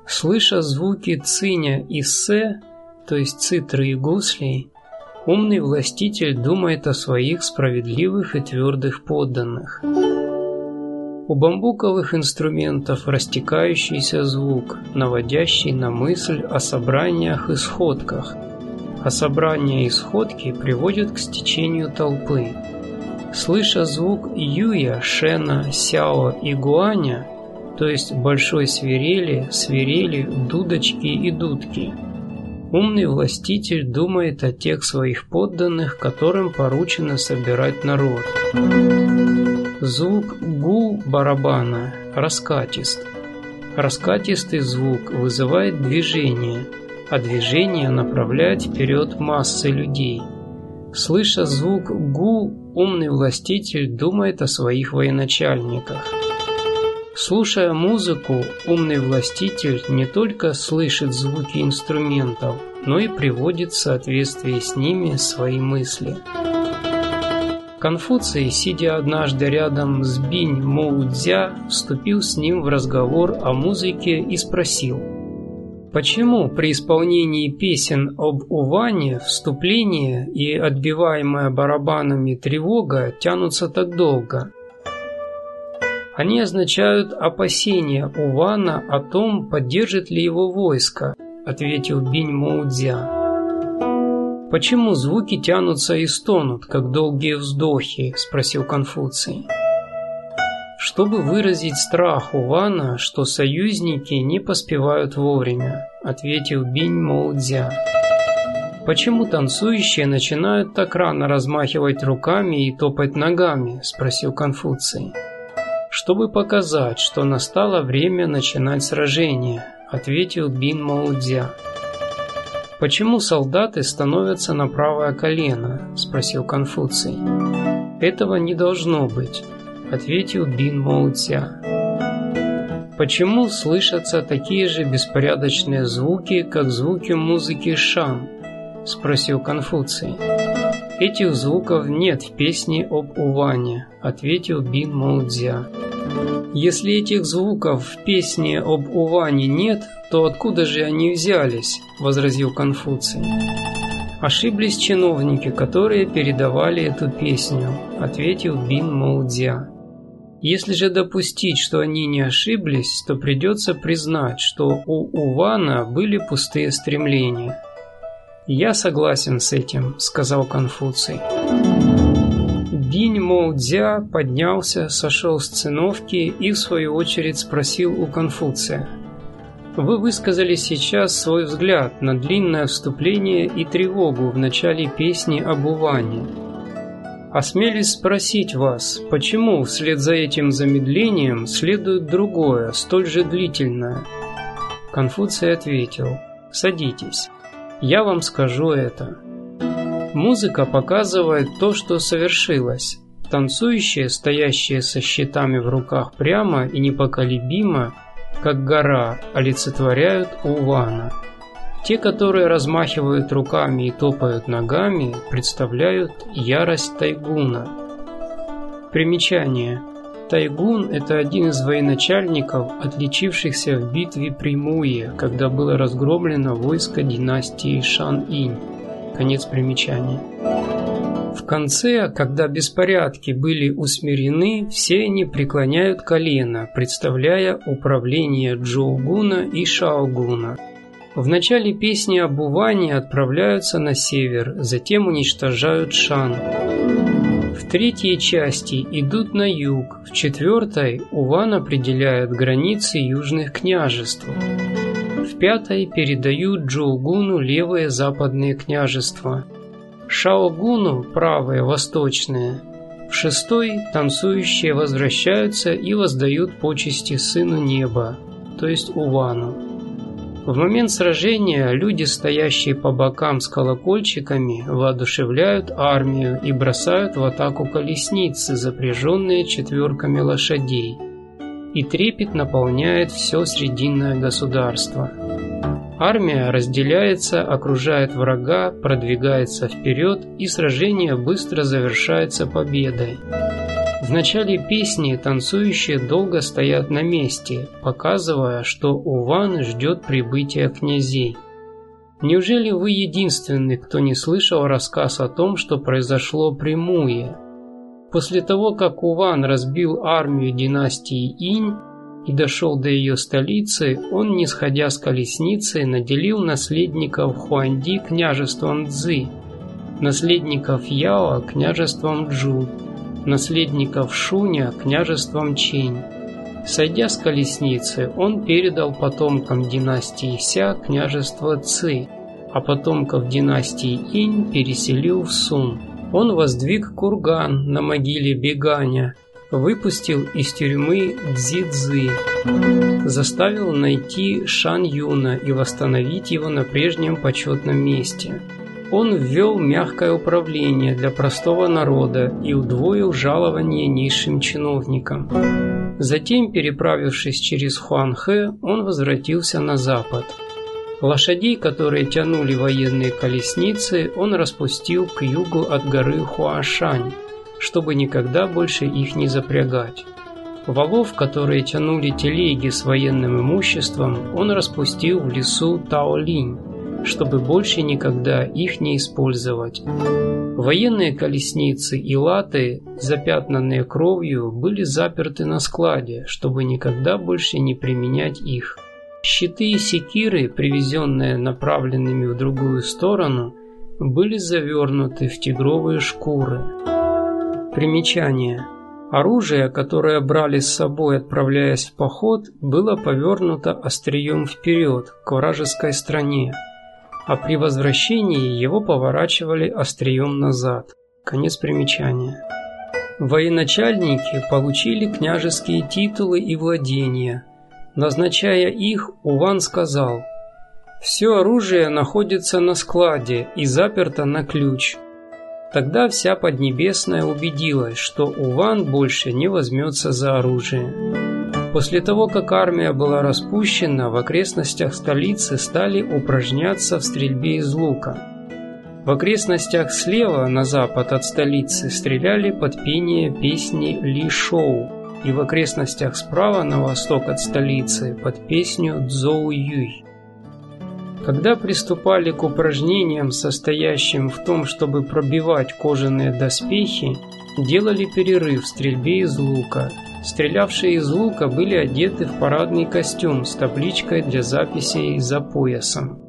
Слыша звуки циня и се, то есть цитры и гуслей, умный властитель думает о своих справедливых и твердых подданных. У бамбуковых инструментов растекающийся звук, наводящий на мысль о собраниях и сходках – а собрания и сходки приводят к стечению толпы. Слыша звук Юя, Шена, Сяо и Гуаня, то есть большой свирели, свирели, дудочки и дудки, умный властитель думает о тех своих подданных, которым поручено собирать народ. Звук гул барабана раскатист. Раскатистый звук вызывает движение – а движение направляет вперед массы людей. Слыша звук гул, умный властитель думает о своих военачальниках. Слушая музыку, умный властитель не только слышит звуки инструментов, но и приводит в соответствие с ними свои мысли. Конфуций, сидя однажды рядом с Бинь Моудзя, вступил с ним в разговор о музыке и спросил – Почему при исполнении песен об Уване вступление и отбиваемая барабанами тревога тянутся так долго? Они означают опасение Увана о том, поддержит ли его войско, – ответил Бинь Моудзя. «Почему звуки тянутся и стонут, как долгие вздохи?» – спросил Конфуций. «Чтобы выразить страх у Вана, что союзники не поспевают вовремя», – ответил Бинь Моудзя. «Почему танцующие начинают так рано размахивать руками и топать ногами?» – спросил Конфуций. «Чтобы показать, что настало время начинать сражение», – ответил Бин Моудзя. «Почему солдаты становятся на правое колено?» – спросил Конфуций. «Этого не должно быть», – ответил Бин Моуця. «Почему слышатся такие же беспорядочные звуки, как звуки музыки шан?» – спросил Конфуций. «Этих звуков нет в песне об Уване», – ответил Бин Моудзя. «Если этих звуков в песне об Уване нет, то откуда же они взялись?» – возразил Конфуций. «Ошиблись чиновники, которые передавали эту песню», – ответил Бин Моудзя. «Если же допустить, что они не ошиблись, то придется признать, что у Увана были пустые стремления». «Я согласен с этим», – сказал Конфуций. Бинь Моудзя поднялся, сошел с циновки и в свою очередь спросил у Конфуция – вы высказали сейчас свой взгляд на длинное вступление и тревогу в начале песни об Уване. Осмелюсь спросить вас, почему вслед за этим замедлением следует другое, столь же длительное? Конфуций ответил, садитесь, я вам скажу это. Музыка показывает то, что совершилось. Танцующие, стоящие со щитами в руках прямо и непоколебимо, как гора, олицетворяют Увана. Те, которые размахивают руками и топают ногами, представляют ярость Тайгуна. Примечание. Тайгун – это один из военачальников, отличившихся в битве при Муе, когда было разгромлено войско династии Шан-Инь. Конец примечания. В конце, когда беспорядки были усмирены, все они преклоняют колено, представляя управление Джоугуна и Шаогуна. В начале песни об Уване отправляются на север, затем уничтожают Шан. В третьей части идут на юг, в четвертой Уван определяет границы южных княжеств. В пятой передают Джоугуну левые западные княжества – Шаогуну правые, восточные. В шестой танцующие возвращаются и воздают почести сыну неба, то естьУвану. В момент сражения люди, стоящие по бокам с колокольчиками, воодушевляют армию и бросают в атаку колесницы, запряженные четверками лошадей. И трепет наполняет все срединное государство. Армия разделяется, окружает врага, продвигается вперед, и сражение быстро завершается победой. В начале песни танцующие долго стоят на месте, показывая, что Уван ждет прибытия князей. Неужели вы единственный, кто не слышал рассказ о том, что произошло при Муе? После того, как Уван разбил армию династии Инь, и дошел до ее столицы, он, не сходя с колесницы, наделил наследников Хуанди княжеством Цзы, наследников Яо княжеством Джу, наследников Шуня княжеством Чень. Сойдя с колесницы, он передал потомкам династии Ся княжество Ци, а потомков династии Инь переселил в Сун. Он воздвиг курган на могиле Беганя, выпустил из тюрьмы Цзи-Цзы, заставил найти Шан Юна и восстановить его на прежнем почетном месте. Он ввел мягкое управление для простого народа и удвоил жалование низшим чиновникам. Затем, переправившись через Хуанхэ, он возвратился на запад. Лошадей, которые тянули военные колесницы, он распустил к югу от горы Хуашань, чтобы никогда больше их не запрягать. Валов, которые тянули телеги с военным имуществом, он распустил в лесу Таолинь, чтобы больше никогда их не использовать. Военные колесницы и латы, запятнанные кровью, были заперты на складе, чтобы никогда больше не применять их. Щиты и секиры, привезенные направленными в другую сторону, были завернуты в тигровые шкуры. Примечание. Оружие, которое брали с собой, отправляясь в поход, было повернуто острием вперед, к вражеской стране, а при возвращении его поворачивали острием назад. Конец примечания. Военачальники получили княжеские титулы и владения. Назначая их, Уван сказал «Все оружие находится на складе и заперто на ключ». Тогда вся Поднебесная убедилась, что Уван больше не возьмется за оружие. После того, как армия была распущена, в окрестностях столицы стали упражняться в стрельбе из лука. В окрестностях слева на запад от столицы стреляли под пение песни Ли Шоу, и в окрестностях справа на восток от столицы под песню Цзоу Юй. Когда приступали к упражнениям, состоящим в том, чтобы пробивать кожаные доспехи, делали перерыв в стрельбе из лука. Стрелявшие из лука были одеты в парадный костюм с табличкой для записей за поясом.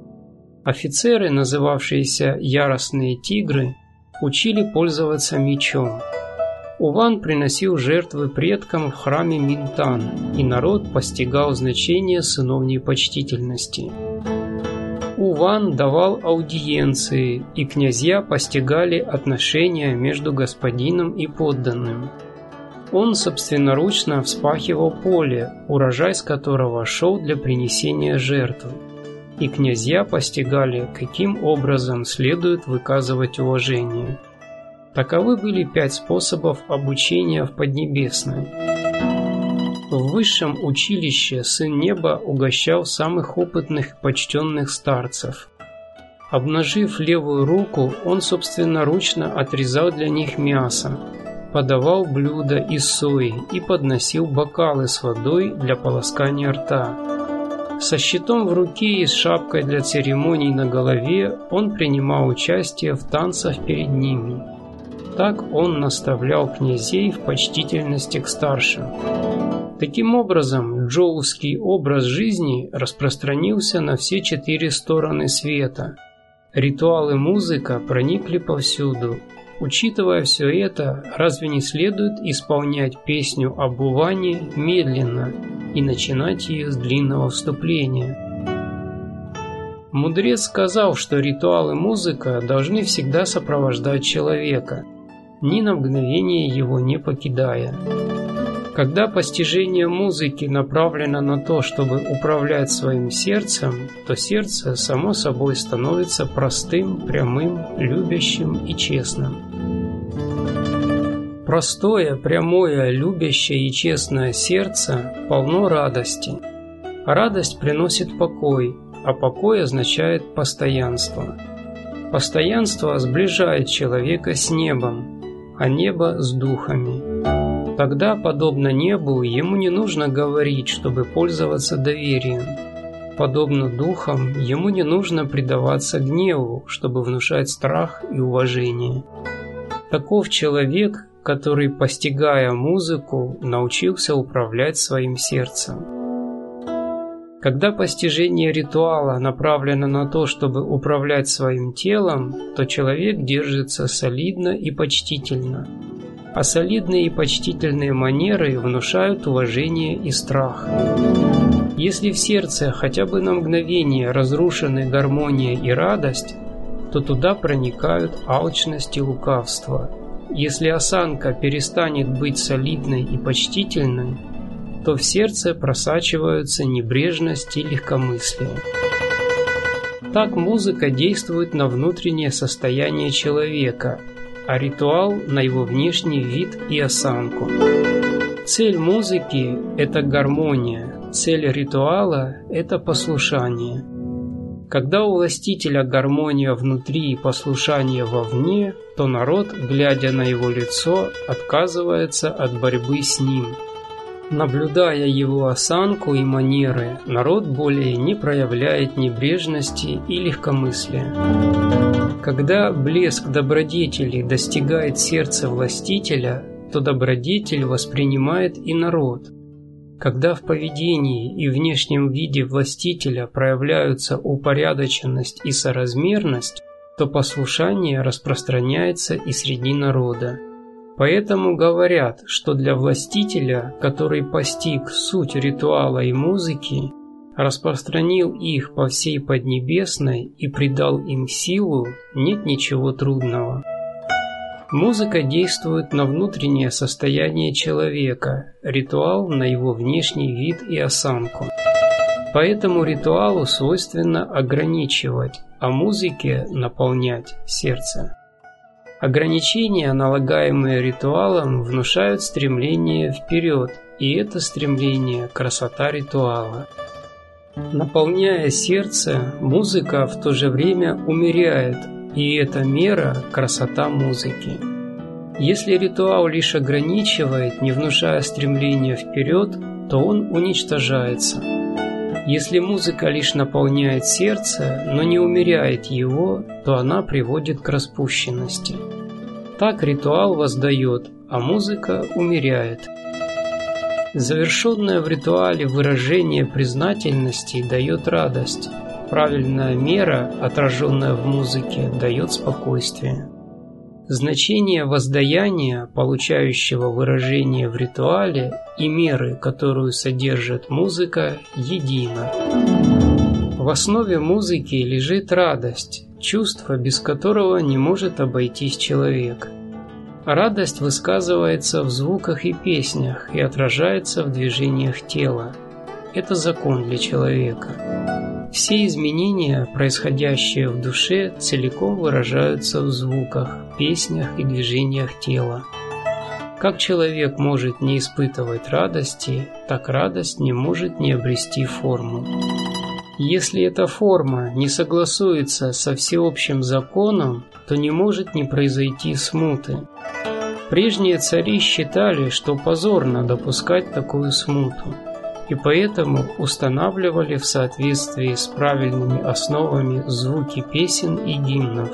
Офицеры, называвшиеся «яростные тигры», учили пользоваться мечом. Уван приносил жертвы предкам в храме Минтан, и народ постигал значение сыновней почтительности. Уван давал аудиенции, и князья постигали отношения между господином и подданным. Он собственноручно вспахивал поле, урожай с которого шел для принесения жертвы и князья постигали, каким образом следует выказывать уважение. Таковы были пять способов обучения в Поднебесной. В высшем училище Сын Неба угощал самых опытных и почтенных старцев. Обнажив левую руку, он собственноручно отрезал для них мясо, подавал блюда из сои и подносил бокалы с водой для полоскания рта. Со щитом в руке и с шапкой для церемоний на голове он принимал участие в танцах перед ними. Так он наставлял князей в почтительности к старшим. Таким образом, джоуский образ жизни распространился на все четыре стороны света. Ритуалы музыка проникли повсюду. Учитывая все это, разве не следует исполнять песню об Уване медленно – и начинать ее с длинного вступления. Мудрец сказал, что ритуалы музыка должны всегда сопровождать человека, ни на мгновение его не покидая. Когда постижение музыки направлено на то, чтобы управлять своим сердцем, то сердце само собой становится простым, прямым, любящим и честным. Простое, прямое, любящее и честное сердце полно радости. Радость приносит покой, а покой означает постоянство. Постоянство сближает человека с небом, а небо с духами. Тогда, подобно небу, ему не нужно говорить, чтобы пользоваться доверием. Подобно духам, ему не нужно предаваться гневу, чтобы внушать страх и уважение. Таков человек, который, постигая музыку, научился управлять своим сердцем. Когда постижение ритуала направлено на то, чтобы управлять своим телом, то человек держится солидно и почтительно. А солидные и почтительные манеры внушают уважение и страх. Если в сердце хотя бы на мгновение разрушены гармония и радость, то туда проникают алчность и лукавство – если осанка перестанет быть солидной и почтительной, то в сердце просачиваются небрежность и легкомыслие. Так музыка действует на внутреннее состояние человека, а ритуал на его внешний вид и осанку. Цель музыки – это гармония, цель ритуала – это послушание. Когда у властителя гармония внутри и послушание вовне, то народ, глядя на его лицо, отказывается от борьбы с ним. Наблюдая его осанку и манеры, народ более не проявляет небрежности и легкомыслия. Когда блеск добродетели достигает сердца властителя, то добродетель воспринимает и народ – Когда в поведении и внешнем виде властителя проявляются упорядоченность и соразмерность, то послушание распространяется и среди народа. Поэтому говорят, что для властителя, который постиг суть ритуала и музыки, распространил их по всей Поднебесной и придал им силу, нет ничего трудного. Музыка действует на внутреннее состояние человека, ритуал на его внешний вид и осанку. Поэтому ритуалу свойственно ограничивать, а музыке наполнять сердце. Ограничения, налагаемые ритуалом, внушают стремление вперед, и это стремление – красота ритуала. Наполняя сердце, музыка в то же время умеряет, и эта мера – красота музыки. Если ритуал лишь ограничивает, не внушая стремления вперед, то он уничтожается. Если музыка лишь наполняет сердце, но не умеряет его, то она приводит к распущенности. Так ритуал воздает, а музыка умеряет – Завершенное в ритуале выражение признательности дает радость. Правильная мера, отраженная в музыке, дает спокойствие. Значение воздаяния, получающего выражение в ритуале, и меры, которую содержит музыка, едино. В основе музыки лежит радость, чувство, без которого не может обойтись человек – Радость высказывается в звуках и песнях и отражается в движениях тела. Это закон для человека. Все изменения, происходящие в душе, целиком выражаются в звуках, песнях и движениях тела. Как человек может не испытывать радости, так радость не может не обрести форму. Если эта форма не согласуется со всеобщим законом, то не может не произойти смуты. Прежние цари считали, что позорно допускать такую смуту, и поэтому устанавливали в соответствии с правильными основами звуки песен и гимнов.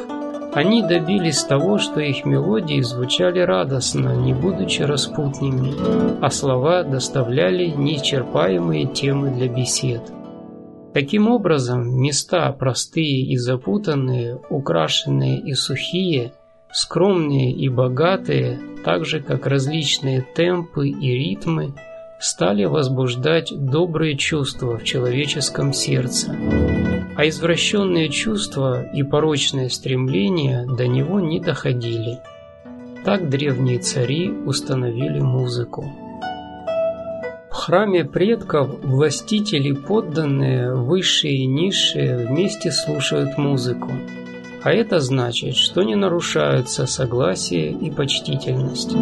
Они добились того, что их мелодии звучали радостно, не будучи распутными, а слова доставляли неисчерпаемые темы для бесед. Таким образом, места простые и запутанные, украшенные и сухие – скромные и богатые, так же как различные темпы и ритмы, стали возбуждать добрые чувства в человеческом сердце, а извращенные чувства и порочные стремления до него не доходили. Так древние цари установили музыку. В храме предков властители подданные, высшие и низшие вместе слушают музыку – а это значит, что не нарушаются согласие и почтительность.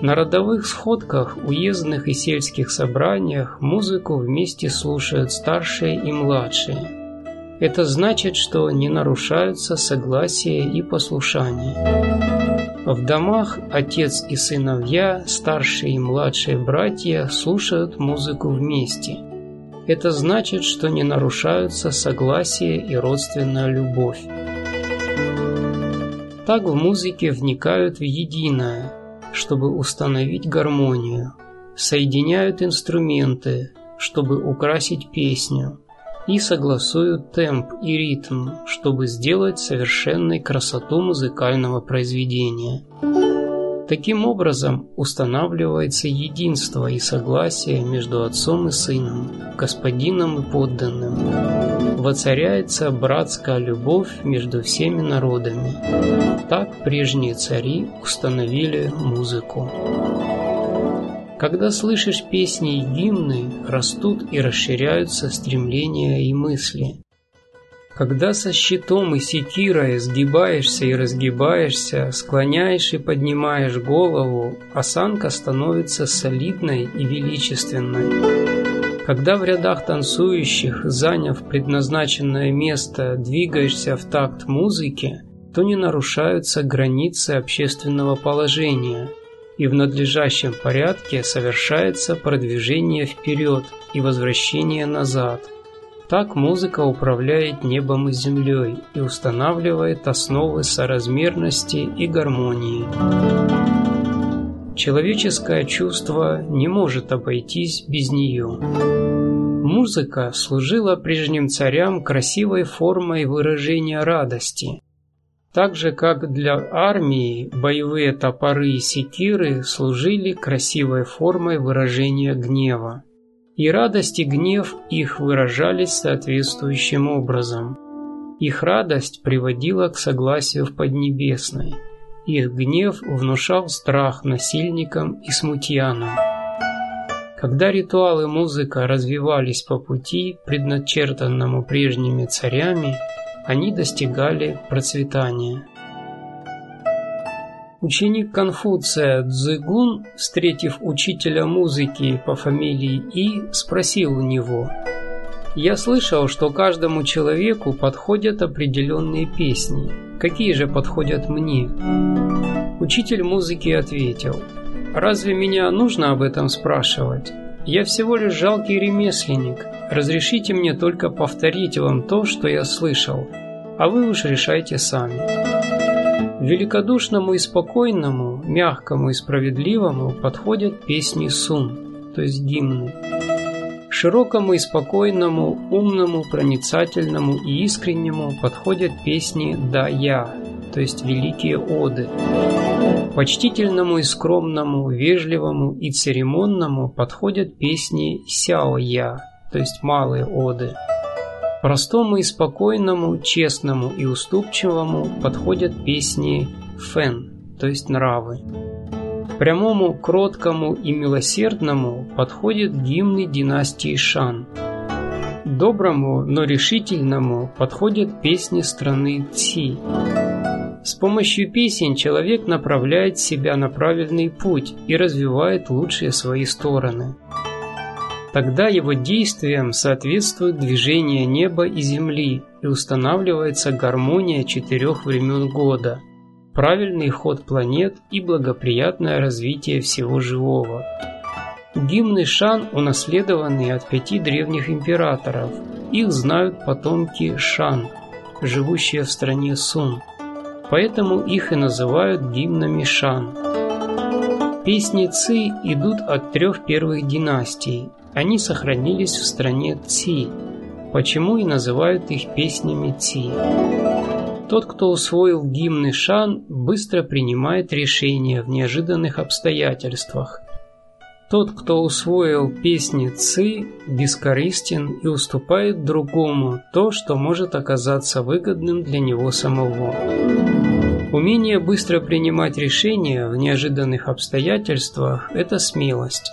На родовых сходках, уездных и сельских собраниях музыку вместе слушают старшие и младшие. Это значит, что не нарушаются согласие и послушание. В домах отец и сыновья, старшие и младшие братья слушают музыку вместе. Это значит, что не нарушаются согласие и родственная любовь. Так в музыке вникают в единое, чтобы установить гармонию, соединяют инструменты, чтобы украсить песню, и согласуют темп и ритм, чтобы сделать совершенной красоту музыкального произведения. Таким образом устанавливается единство и согласие между отцом и сыном, господином и подданным. Воцаряется братская любовь между всеми народами. Так прежние цари установили музыку. Когда слышишь песни и гимны, растут и расширяются стремления и мысли. Когда со щитом и секирой сгибаешься и разгибаешься, склоняешь и поднимаешь голову, осанка становится солидной и величественной. Когда в рядах танцующих, заняв предназначенное место, двигаешься в такт музыки, то не нарушаются границы общественного положения, и в надлежащем порядке совершается продвижение вперед и возвращение назад – так музыка управляет небом и землей и устанавливает основы соразмерности и гармонии. Человеческое чувство не может обойтись без нее. Музыка служила прежним царям красивой формой выражения радости, так же, как для армии боевые топоры и секиры служили красивой формой выражения гнева. И радость и гнев их выражались соответствующим образом. Их радость приводила к согласию в Поднебесной. Их гнев внушал страх насильникам и смутьянам. Когда ритуалы музыка развивались по пути, предначертанному прежними царями, они достигали процветания. Ученик Конфуция Цзыгун, встретив учителя музыки по фамилии И, спросил у него «Я слышал, что каждому человеку подходят определенные песни. Какие же подходят мне?» Учитель музыки ответил «Разве меня нужно об этом спрашивать? Я всего лишь жалкий ремесленник. Разрешите мне только повторить вам то, что я слышал, а вы уж решайте сами. Великодушному и спокойному, мягкому и справедливому подходят песни сун, то есть гимны. Широкому и спокойному, умному, проницательному и искреннему подходят песни «да-я», то есть великие оды. Почтительному и скромному, вежливому и церемонному подходят песни «сяо-я», то есть малые оды. Простому и спокойному, честному и уступчивому подходят песни «фэн», то есть нравы. Прямому, кроткому и милосердному подходят гимны династии Шан. Доброму, но решительному подходят песни страны Ци. С помощью песен человек направляет себя на правильный путь и развивает лучшие свои стороны. Тогда его действиям соответствует движение неба и земли и устанавливается гармония четырех времен года, правильный ход планет и благоприятное развитие всего живого. Гимны Шан унаследованы от пяти древних императоров. Их знают потомки Шан, живущие в стране Сун поэтому их и называют гимнами Шан. Песни Ци идут от трех первых династий. Они сохранились в стране Ци, почему и называют их песнями Ци. Тот, кто усвоил гимны Шан, быстро принимает решения в неожиданных обстоятельствах. Тот, кто усвоил песни Ци, бескорыстен и уступает другому то, что может оказаться выгодным для него самого. Умение быстро принимать решения в неожиданных обстоятельствах – это смелость.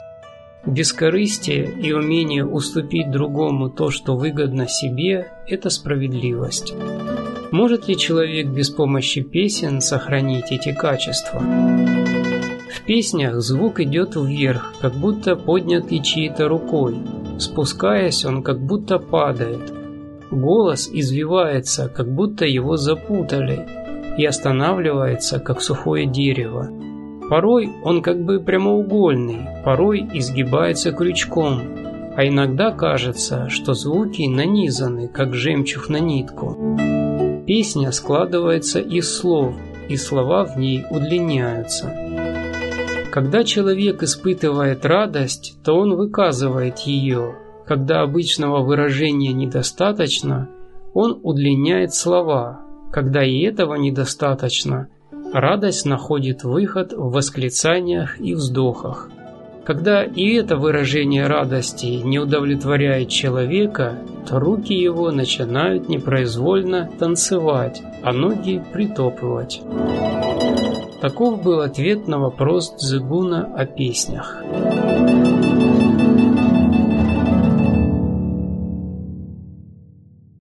Бескорыстие и умение уступить другому то, что выгодно себе – это справедливость. Может ли человек без помощи песен сохранить эти качества? В песнях звук идет вверх, как будто поднятый чьей-то рукой. Спускаясь, он как будто падает. Голос извивается, как будто его запутали и останавливается, как сухое дерево. Порой он как бы прямоугольный, порой изгибается крючком, а иногда кажется, что звуки нанизаны, как жемчуг на нитку. Песня складывается из слов, и слова в ней удлиняются. Когда человек испытывает радость, то он выказывает ее. Когда обычного выражения недостаточно, он удлиняет слова, когда и этого недостаточно, радость находит выход в восклицаниях и вздохах. Когда и это выражение радости не удовлетворяет человека, то руки его начинают непроизвольно танцевать, а ноги притопывать. Таков был ответ на вопрос Дзыгуна о песнях.